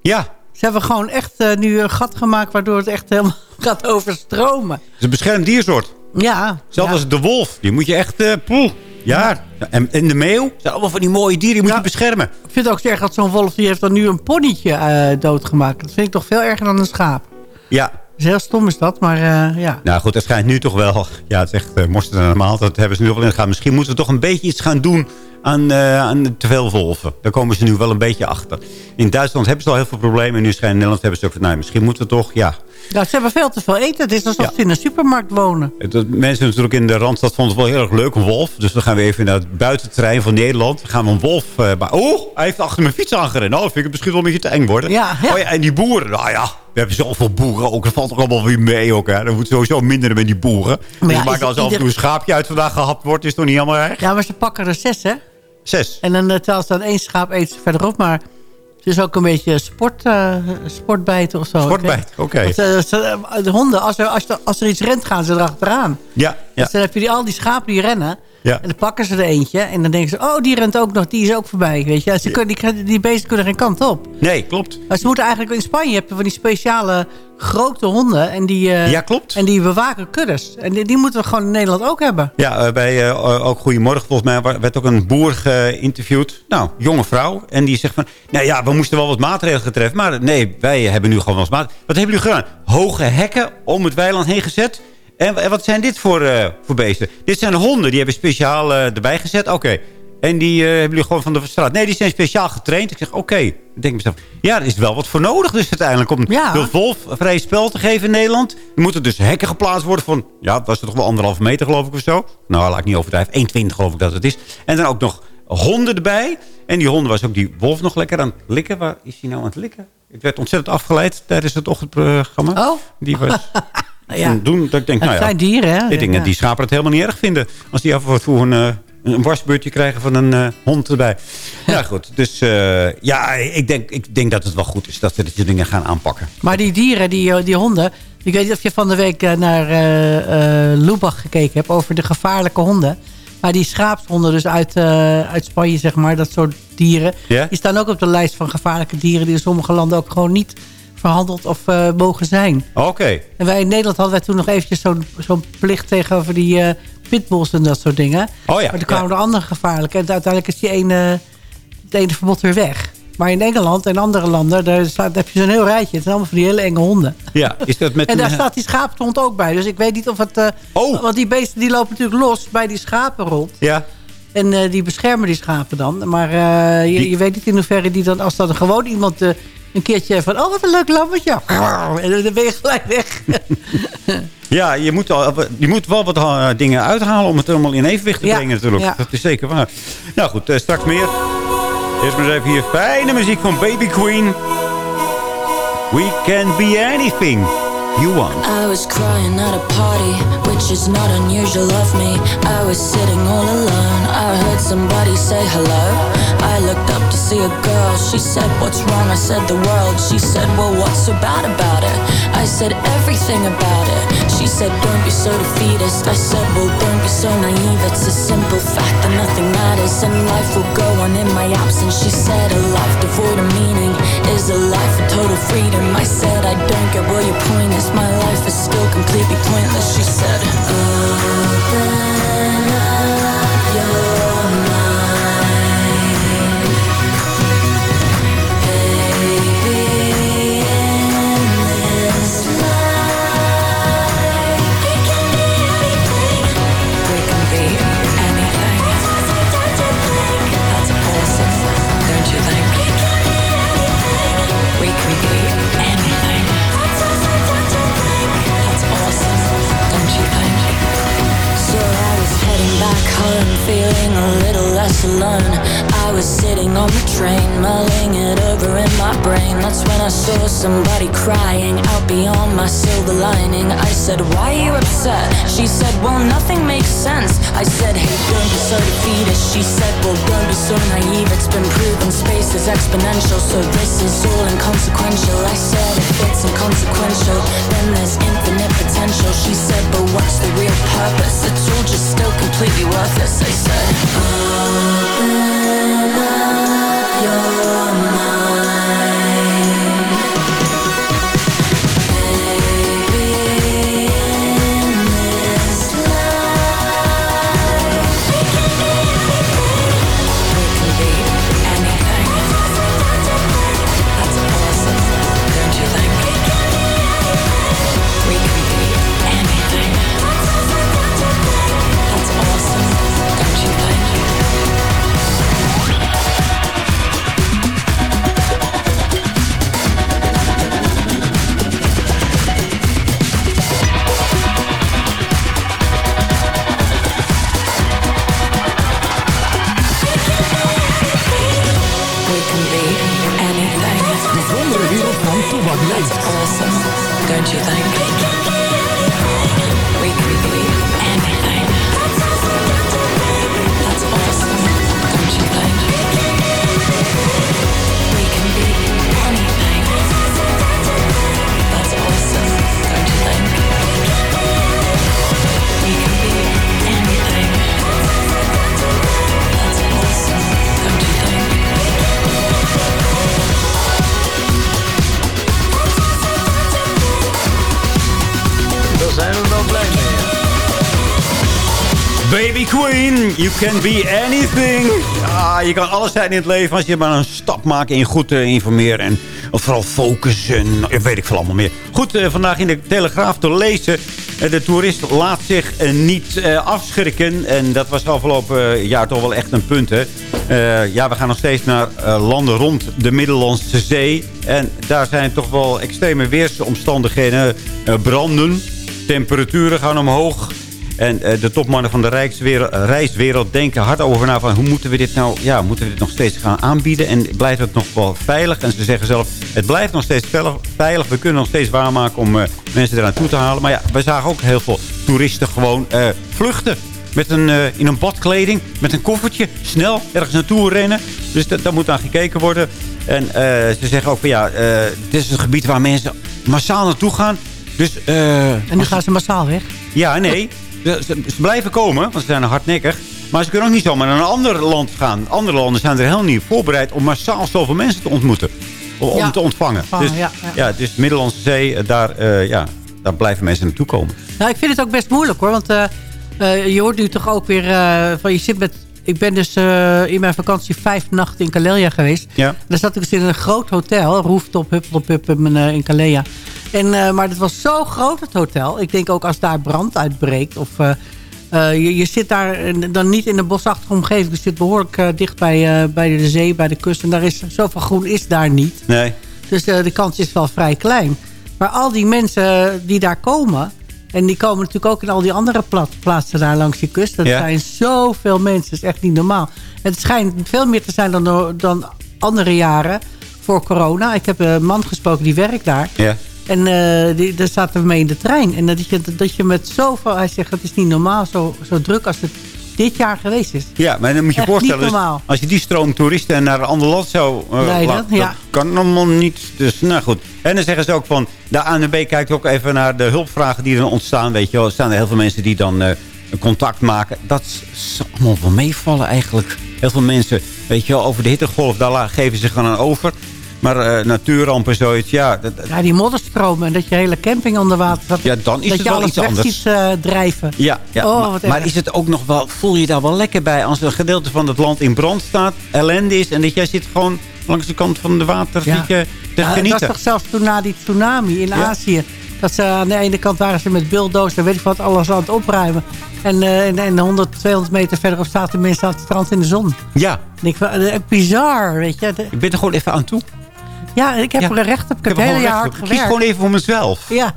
Ja. Ze hebben gewoon echt eh, nu een gat gemaakt waardoor het echt helemaal gaat overstromen. Het is een beschermd diersoort. Ja. Zelfs ja. als de wolf. Die moet je echt... eh poeh. Ja. En, en de meeuw. Dat zijn allemaal van die mooie dieren. Die moet je beschermen. Ik vind het ook erg dat zo'n wolf die heeft dan nu een ponnetje doodgemaakt. Dat vind ik toch veel erger dan een schaap. Ja. Dus heel stom is dat, maar eh, ja. Nou goed, het schijnt nu toch wel... Ja, het is echt uh, mosterd en normaal. Dat hebben ze nu wel in de gaten. Misschien moeten we toch een beetje iets gaan doen aan, uh, aan te veel wolven. Daar komen ze nu wel een beetje achter. In Duitsland hebben ze al heel veel problemen. En nu schijnt in Nederland hebben ze ook van... Nou, misschien moeten we toch... Ja, ja, ze hebben veel te veel eten. Het is alsof Ja. ze in een supermarkt wonen. Het- mensen natuurlijk in de Randstad vonden het wel heel erg leuk, een wolf. Dus dan gaan we even naar het buitenterrein van Nederland. Dan gaan we een wolf... eh, maar, oh, hij heeft achter mijn fiets aangerend. Nou, vind ik het misschien wel een beetje te eng worden. Ja, ja. Oh, ja en die boeren, nou ja... We hebben zoveel boeren ook. Dat valt toch allemaal weer mee ook. Hè? Dan moet sowieso minder met die boeren. Maar dus ja, maakt is als af en toe een schaapje uit vandaag gehapt wordt. Is toch niet helemaal erg? Ja, maar ze pakken er zes, hè? Zes. En dan, eh, terwijl ze dan één schaap ze verderop. Maar het is ook een beetje sport, eh, sportbijten of zo. Sportbijt, oké. Eh, de honden, als er, als, er, als er iets rent, gaan ze erachteraan. Ja, ja. Dus dan heb je die, al die schapen die rennen. Ja. En dan pakken ze er eentje. En dan denken ze, oh, die rent ook nog. Die is ook voorbij. Weet je? Ze kunnen, die, die beesten kunnen geen kant op. Nee, klopt. Maar ze moeten eigenlijk in Spanje hebben van die speciale grote honden. En die, eh, Ja, klopt. En die bewaken kuddes. En die, die moeten we gewoon in Nederland ook hebben. Ja, eh, bij eh, ook Goedemorgen volgens mij werd ook een boer geïnterviewd. Nou, jonge vrouw. En die zegt van, nou ja, we moesten wel wat maatregelen treffen. Maar nee, wij hebben nu gewoon wat maatregelen. Wat hebben jullie gedaan? Hoge hekken om het weiland heen gezet. En, en wat zijn dit voor, eh, voor beesten? Dit zijn honden, die hebben speciaal eh, erbij gezet. Oké. En die eh, hebben jullie gewoon van de straat. Nee, die zijn speciaal getraind. Ik zeg, oké. Ik denk mezelf, ja, er is wel wat voor nodig dus uiteindelijk... om Ja. de wolf vrij spel te geven in Nederland. Er moeten dus hekken geplaatst worden van... ja, was het toch wel anderhalve meter geloof ik of zo? Nou, laat ik niet overdrijven. 1,20 geloof ik dat het is. En dan ook nog honden erbij. En die honden was ook die wolf nog lekker aan het likken. Waar is hij nou aan het likken? Ik werd ontzettend afgeleid tijdens het ochtendprogramma. Oh. Die was... Nou ja. doen dat ik denk, Het nou ja, zijn dieren, hè? ik denk Ja. dat die schapen het helemaal niet erg vinden. Als die af en toe een, eh, een wasbeurtje krijgen van een eh, hond erbij. Ja, goed. Dus eh, ja, ik denk, ik denk dat het wel goed is dat we dit dingen gaan aanpakken. Maar die dieren, die, die honden... Ik weet niet of je van de week naar Lubach gekeken hebt... over de gevaarlijke honden. Maar die schaapshonden dus uit, uit Spanje, zeg maar... dat soort dieren... Die staan ook op de lijst van gevaarlijke dieren... die in sommige landen ook gewoon niet verhandeld of eh, mogen zijn. Oké. En wij in Nederland hadden wij toen nog eventjes zo'n zo'n plicht tegenover die eh pitbulls en dat soort dingen. Oh ja, Maar er kwamen er andere gevaarlijke. En uiteindelijk is die ene, het ene verbod weer weg. Maar in Engeland en andere landen, daar, staat, daar heb je zo'n heel rijtje. Het zijn allemaal van die hele enge honden. Ja, is dat met En daar een- staat die schapenhond ook bij. Dus ik weet niet of het... eh, Oh. Want die beesten die lopen natuurlijk los bij die schapen rond. Ja, En die beschermen die schapen dan. Maar je, Die- je weet niet in hoeverre die dan... Als dan gewoon iemand een keertje van... Oh, wat een leuk lammetje. En dan ben je gelijk weg. ja je, moet al, je moet wel wat eh, dingen uithalen om het helemaal in evenwicht te Ja, brengen natuurlijk. ja. Dat is zeker waar. Nou goed, eh, straks meer. Eerst maar eens even hier fijne muziek van Baby Queen. We can be anything you want. I was crying at a party, which is not unusual of me. I was sitting all alone. I heard somebody say hello. I looked up to see a girl. She said, What's wrong? I said, The world. She said, Well, what's so bad about it? I said, Everything about it. She said, Don't be so defeatist. I said, Well, don't be so naive. It's a simple fact that nothing matters and life will go on in my absence. She said, A life devoid of meaning total freedom. I said, I don't get where your point is. My life is still completely pointless. She said, Open to learn was sitting on the train, mulling it over in my brain. That's when I saw somebody crying out beyond my silver lining. I said, Why are you upset? She said, Well, nothing makes sense. I said, Hey, don't be so defeated. She said, Well, don't be so naive. It's been proven space is exponential, so this is all inconsequential. I said, If it's inconsequential, then there's infinite potential. She said, But what's the real purpose? It's all just still completely worthless. I said, Open up your mind. You can be anything. Ah, je kan alles zijn in het leven als je maar een stap maakt je goed eh, informeren. En vooral focus en eh, weet ik veel allemaal meer. Goed, eh, vandaag in de Telegraaf te lezen. de toerist laat zich niet afschrikken. En dat was afgelopen jaar toch wel echt een punt. Hè? Ja, we gaan nog steeds naar landen rond de Middellandse Zee. En daar zijn toch wel extreme weersomstandigheden. Branden, temperaturen gaan omhoog. En eh, de topmannen van de rijkswereld, eh, reiswereld denken hard over na van hoe moeten we dit nou, ja, moeten we dit nog steeds gaan aanbieden en blijft het nog wel veilig? En ze zeggen zelf, het blijft nog steeds veilig, we kunnen nog steeds waarmaken om eh, mensen eraan toe te halen. Maar ja, we zagen ook heel veel toeristen gewoon vluchten. Met een, in een badkleding, met een koffertje, snel ergens naartoe rennen. Dus dat- daar moet aan gekeken worden. En ze zeggen ook van ja, dit is een gebied waar mensen massaal naartoe gaan. Dus, En nu gaan ze massaal weg. ja, nee. Ze, ze- blijven komen, want ze zijn hardnekkig. Maar ze kunnen ook niet zomaar naar een ander land gaan. Andere landen zijn er helemaal niet voorbereid om massaal zoveel mensen te ontmoeten. Om, Ja, te ontvangen. ontvangen, dus, ja, ja, ja. dus Middellandse Zee, eh, daar, eh, ja, daar blijven mensen naartoe komen. Nou, ik vind het ook best moeilijk hoor. Want eh, je hoort nu toch ook weer van je zit met. Ik ben dus in mijn vakantie vijf nachten in Calella geweest. Ja. Daar zat ik dus in een groot hotel, rooftop, eh, in Calella. En, eh, maar het was zo groot het hotel. Ik denk ook als daar brand uitbreekt of eh, eh, je, je zit daar dan niet in een bosachtige omgeving. Je zit behoorlijk eh, dicht bij, bij de zee, bij de kust. En daar is zoveel groen is daar niet. Nee. Dus de kans is wel vrij klein. Maar al die mensen die daar komen... en die komen natuurlijk ook in al die andere pla- plaatsen daar langs die kust. Ja. zijn zoveel mensen, dat is echt niet normaal. Het schijnt veel meer te zijn dan, dan andere jaren voor corona. Ik heb een man gesproken, die werkt daar. Ja. En eh, die, daar zaten we mee in de trein. En dat je, dat je met zoveel... Hij zegt, het is niet normaal zo, zo druk als het dit jaar geweest is. Ja, maar dan moet je Echt voorstellen, dus als je die stroom toeristen naar een ander land zou uh, Leiden, laten, ja. dat kan allemaal niet. Dus nou goed. En dan zeggen ze ook van, de ANWB kijkt ook even naar de hulpvragen die er ontstaan. Weet je wel, er staan er heel veel mensen die dan eh, contact maken. Dat is allemaal wel meevallen eigenlijk. Heel veel mensen, weet je wel, over de hittegolf, daar geven ze gewoon aan over. Maar uh, natuurrampen zoiets, ja. Dat, dat- Ja, die modderstromen en dat je hele camping onder water zat. Ja, dan is dat het je wel alles iets weg anders. ziet eh, drijven. Ja, ja. Oh, maar, maar is het ook nog wel, voel je daar wel lekker bij als een gedeelte van het land in brand staat, ellende is en dat jij zit gewoon langs de kant van de water Ja. je te Ja, genieten? was toch zelfs toen na die tsunami in Ja. Azië. Dat ze aan de ene kant waren ze met bulldozers, weet ik wat, alles aan het opruimen. En, eh, en, en 100, 200 meter verderop zaten mensen aan het strand in de zon. Ja, En ik, eh, bizar, weet je. De- ik ben er gewoon even aan toe. Ja, ik heb Ja. er recht op. Ik heb er het hele jaar hard. Ik kies gewoon even voor mezelf. Ja,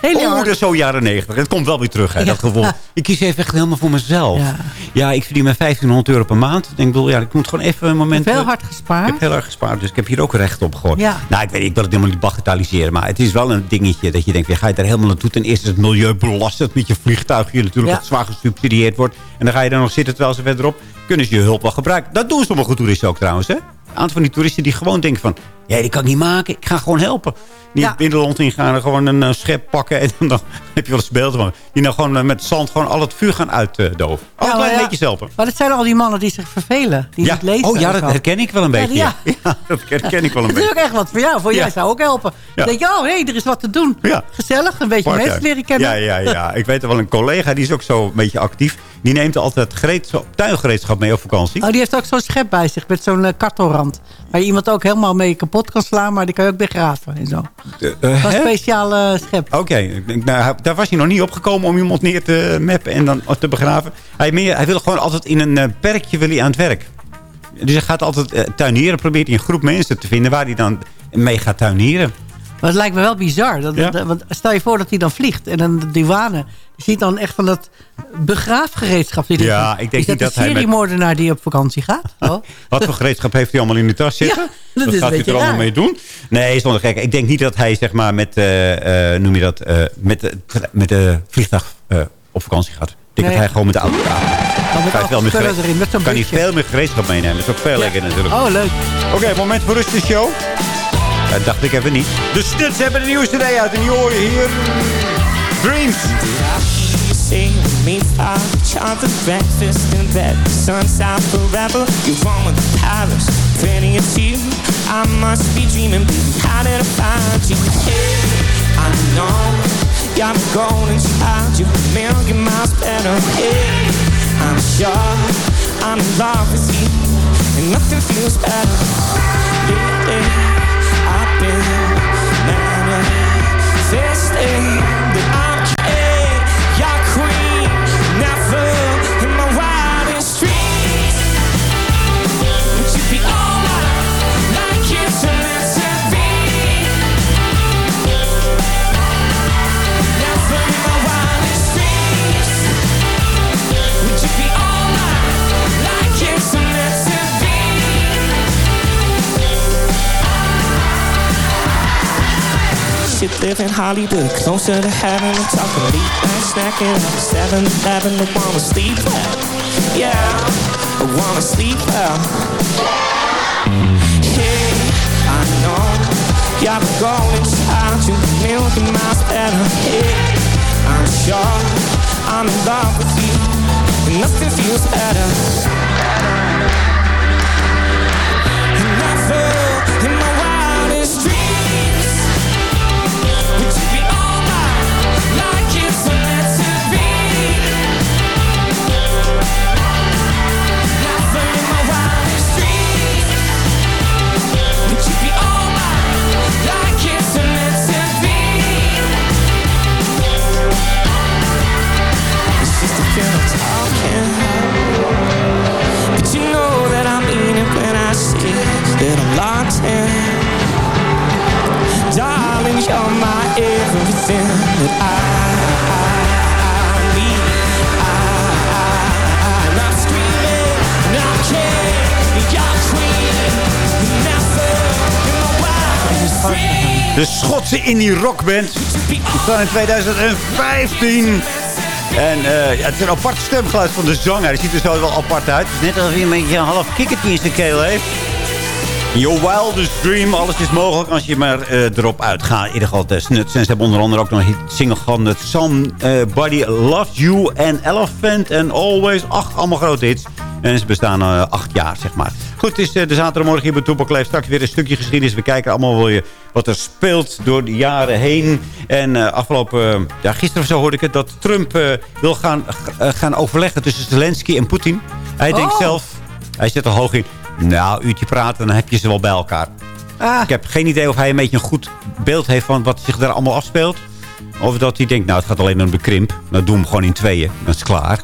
heel Oh, hard. dat is zo jaren negentig. Het komt wel weer terug, hè, Ja. dat gevoel. Ik kies even echt helemaal voor mezelf. Ja. Ja, ik verdien mijn 1500 euro per maand. Ik bedoel, ja, ik moet gewoon even een moment... Ik heb heel hard Ik gespaard. heb heel erg gespaard, dus ik heb hier ook recht op gegooid. Ja. Nou, ik weet niet, ik wil het helemaal niet bagatelliseren. Maar het is wel een dingetje dat je denkt, ga je daar helemaal naartoe? Ten eerste is het milieu belastend met je vliegtuig hier natuurlijk. Zwaar gesubsidieerd wordt. En dan ga je daar nog zitten terwijl ze verderop. Kunnen ze je hulp wel gebruiken. Dat doen sommige toeristen ook trouwens, hè? Aantal van die toeristen die gewoon denken van... Ja, die kan ik niet maken. Ik ga gewoon helpen. Niet Ja. het binnenland ingaan en gewoon een eh, schep pakken. En dan, heb je wel eens beelden van. Die nou gewoon eh, met zand gewoon al het vuur gaan uitdoven. Al Ja, een ja. beetje helpen. Maar dat zijn al die mannen die zich vervelen. Die niet lezen. Oh ja, dat herken ik wel een beetje. Ja, Ja, dat herken ik wel een Het is beetje. ook echt wat voor jou. Voor jij zou ook helpen. Dan denk je, oh hé, er is wat te doen. Ja. Gezellig, een beetje mensen leren kennen. Ja, ja, ja. Ik weet er wel een collega, die is ook zo een beetje actief. Die neemt altijd gereedschap, tuingereedschap mee op vakantie. Oh, die heeft ook zo'n schep bij zich met zo'n eh, kartelrand. Waar je iemand ook helemaal mee kapot kan slaan, maar die kan je ook begraven en zo. Eh, eh, hè? speciale schep. Oké, ik denk, nou, daar was hij nog niet opgekomen om iemand neer te mappen en dan te begraven. Hij, meer, hij wil gewoon altijd in een eh, perkje wil hij aan het werk. Dus hij gaat altijd eh, tuinieren, probeert hij een groep mensen te vinden waar hij dan mee gaat tuinieren. Maar het lijkt me wel bizar. Dat, Ja. want stel je voor dat hij dan vliegt en dan de douane. Ziet dan echt van dat begraafgereedschap. Die Ja, ik denk is dat niet dat een hij met- seriemoordenaar die op vakantie gaat? Oh. Wat voor gereedschap heeft hij allemaal in de tas zitten? Ja, dat is gaat hij er allemaal mee doen? Nee, zonder gek. Ik denk niet dat hij zeg maar met, eh, eh, noem je dat, eh, met, de, met de vliegtuig op vakantie gaat. Ik denk Nee. dat hij gewoon met de auto gaat. Kan meer erin, met zo'n kan hij veel meer gereedschap meenemen. Dat is ook veel lekker natuurlijk. Oh, leuk. Oké, moment voor rust de show. Dat dacht ik even niet. De Studs hebben een nieuwe cd uit en die hoor hier. Dreams. In you. I must be dreaming. How did you? I know you're golden child. You're a million better. I'm sure I'm in love with you, and nothing feels better. happen. Now, now, Should live in Hollywood, closer to heaven. I'm talking late night snacking the 7-Eleven. I wanna sleep well, yeah, I wanna sleep well. Hey, I know you're the golden child, you're a million miles better. Hey, I'm sure I'm in love with you, and nothing feels better. Darling, you're my everything that I, I, I need. I, I, I'm not screaming, not you're queen. In my dreams. De Schotse indie rockband. Die kwam in 2015. En eh, ja, het is een apart stemgeluid van de zanger. Hij ziet er zo wel apart uit. Het is net alsof hij een beetje een half kikkertje in zijn keel heeft. Your wildest dream. Alles is mogelijk als je maar eh, erop uitgaat. In ieder geval de Snuts. En ze hebben onder andere ook nog een single gehad. Somebody Loves You and Elephant and Always. Acht allemaal grote hits. En ze bestaan eh, acht jaar, zeg maar. Goed, het is eh, de zaterdagmorgen hier bij Toepak Leef. Straks weer een stukje geschiedenis. We kijken allemaal weer wat er speelt door de jaren heen. En afgelopen... ja, gisteren of zo hoorde ik het dat Trump wil gaan, gaan overleggen tussen Zelensky en Poetin. Hij denkt Oh. zelf... Hij zit er hoog in. Nou, uurtje praten, dan heb je ze wel bij elkaar. Ah. Ik heb geen idee of hij een beetje een goed beeld heeft van wat zich daar allemaal afspeelt. Of dat hij denkt, nou het gaat alleen om de krimp. Nou doen we hem gewoon in tweeën. Dan is het klaar.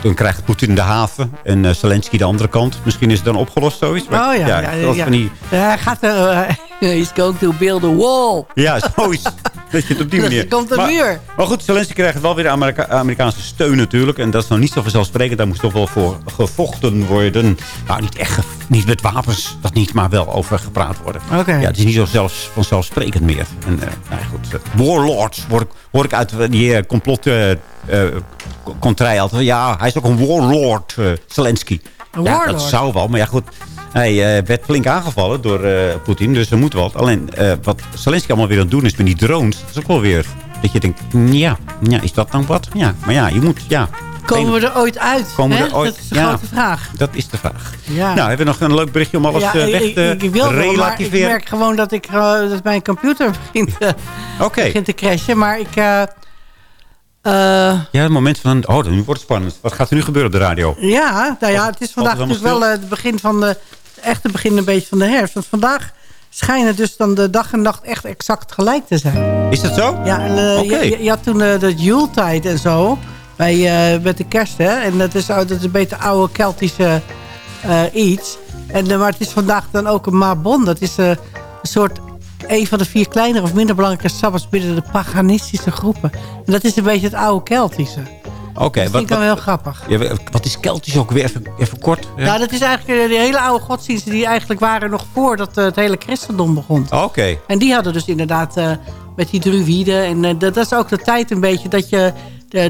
Dan krijgt Poetin de haven en eh, Zelensky de andere kant. Misschien is het dan opgelost zoiets. Maar Oh ja, ja, ja, dat ja. Van die, Ja, hij gaat er... he's going to build a wall. ja, zoiets. dat je het op die manier... er komt een maar, muur. Maar goed, Zelensky krijgt wel weer Amerika Amerikaanse steun natuurlijk. En dat is nog niet zo vanzelfsprekend. Daar moest toch wel voor gevochten worden. Nou, niet echt niet met wapens. Dat niet, maar wel over gepraat worden. Oké. Ja, het is niet zo zelfs, vanzelfsprekend meer. En, eh, nou goed. eh, warlords hoor ik, hoor ik uit die complot... eh eh, contrai altijd. Ja, hij is ook een warlord, Zelensky. Een ja, warlord? dat zou wel. Maar ja, goed. Hij eh, werd flink aangevallen door eh, Poetin. Dus er moet wel. Alleen eh, wat Zelensky allemaal weer aan het doen is met die drones. Dat is ook wel weer... Dat je denkt, ja, ja is dat dan wat? Ja, maar ja, je moet... Ja, Komen we er ooit uit? Komen we er ooit- Dat is de ja. grote vraag. Dat is de vraag. Ja. Nou, hebben we nog een leuk berichtje om alles ja, weg te ik, ik wil maar ik relativeren? merk gewoon dat, ik, dat mijn computer begint, Oké. begint te crashen. Maar ik... eh, Ja, het moment van... Oh, nu wordt het spannend. Wat gaat er nu gebeuren op de radio? ja, nou ja, het is vandaag natuurlijk wel eh, het begin van de... Het echte begin een beetje van de herfst. Want vandaag schijnen dus dan de dag en nacht echt exact gelijk te zijn. Is dat zo? Ja, en Oké. je, had toen eh, de Yuletide en zo. Bij, met de kerst, hè. En dat is, dat is een beetje oude Keltische iets. En, maar het is vandaag dan ook een Mabon. Dat is een soort... Een van de vier kleinere of minder belangrijke sabbats binnen de paganistische groepen. En dat is een beetje het oude Keltische. Oké, dat vind wat, ik dan wat, heel grappig. ja, wat is Keltisch ook weer? Even, even kort. Ja. Nou, dat is eigenlijk eh, de hele oude godsdiensten die eigenlijk waren nog voordat eh, het hele christendom begon. Oké. En die hadden dus inderdaad eh, met die druïden. En dat, dat is ook de tijd een beetje dat je,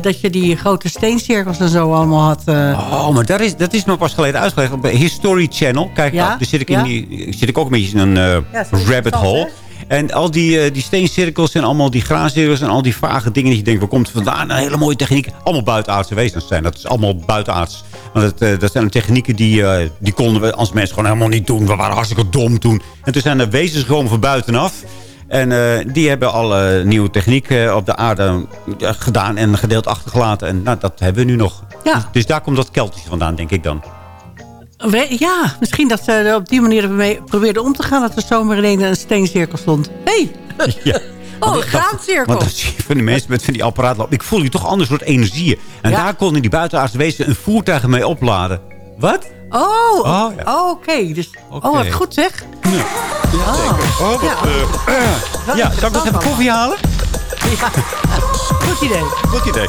dat je die grote steencirkels en zo allemaal had. Oh, maar dat is, dat is me pas geleden uitgelegd op History Channel. Kijk, Ja? nou, daar zit ik, in Ja? die, zit ik ook een beetje in een Ja, rabbit hole. En al die, eh, die steencirkels en allemaal die graancirkels en al die vage dingen... dat je denkt, waar komt het vandaan? Een hele mooie techniek. Allemaal buitenaardse wezens zijn. Dat is allemaal buitenaards. Want dat, eh, dat zijn technieken die, eh, die konden we als mensen gewoon helemaal niet doen. We waren hartstikke dom toen. En toen zijn er wezens gekomen van buitenaf. En die hebben alle nieuwe techniek op de aarde gedaan en gedeeld achtergelaten. En nou, dat hebben we nu nog. Ja. Dus, dus daar komt dat Keltisch vandaan, denk ik dan. Ja, misschien dat ze er op die manier ermee probeerden om te gaan... dat er zomaar ineens een steencirkel stond. Hé! Hey. Ja. Oh, een graancirkel. Want zie je van die mensen met van die lopen. Ik voel hier toch een ander soort energieën. En Ja. daar konden die buitenaardse wezens een voertuig mee opladen. Wat? Oh, Oh, ja. oh, oké. Dus, Oké. Oh, wat goed zeg. Ja, zeker. Oh, wat, Ja. eh, eh. Ja, zal ik nog even koffie halen? Ja. Goed idee. Goed idee.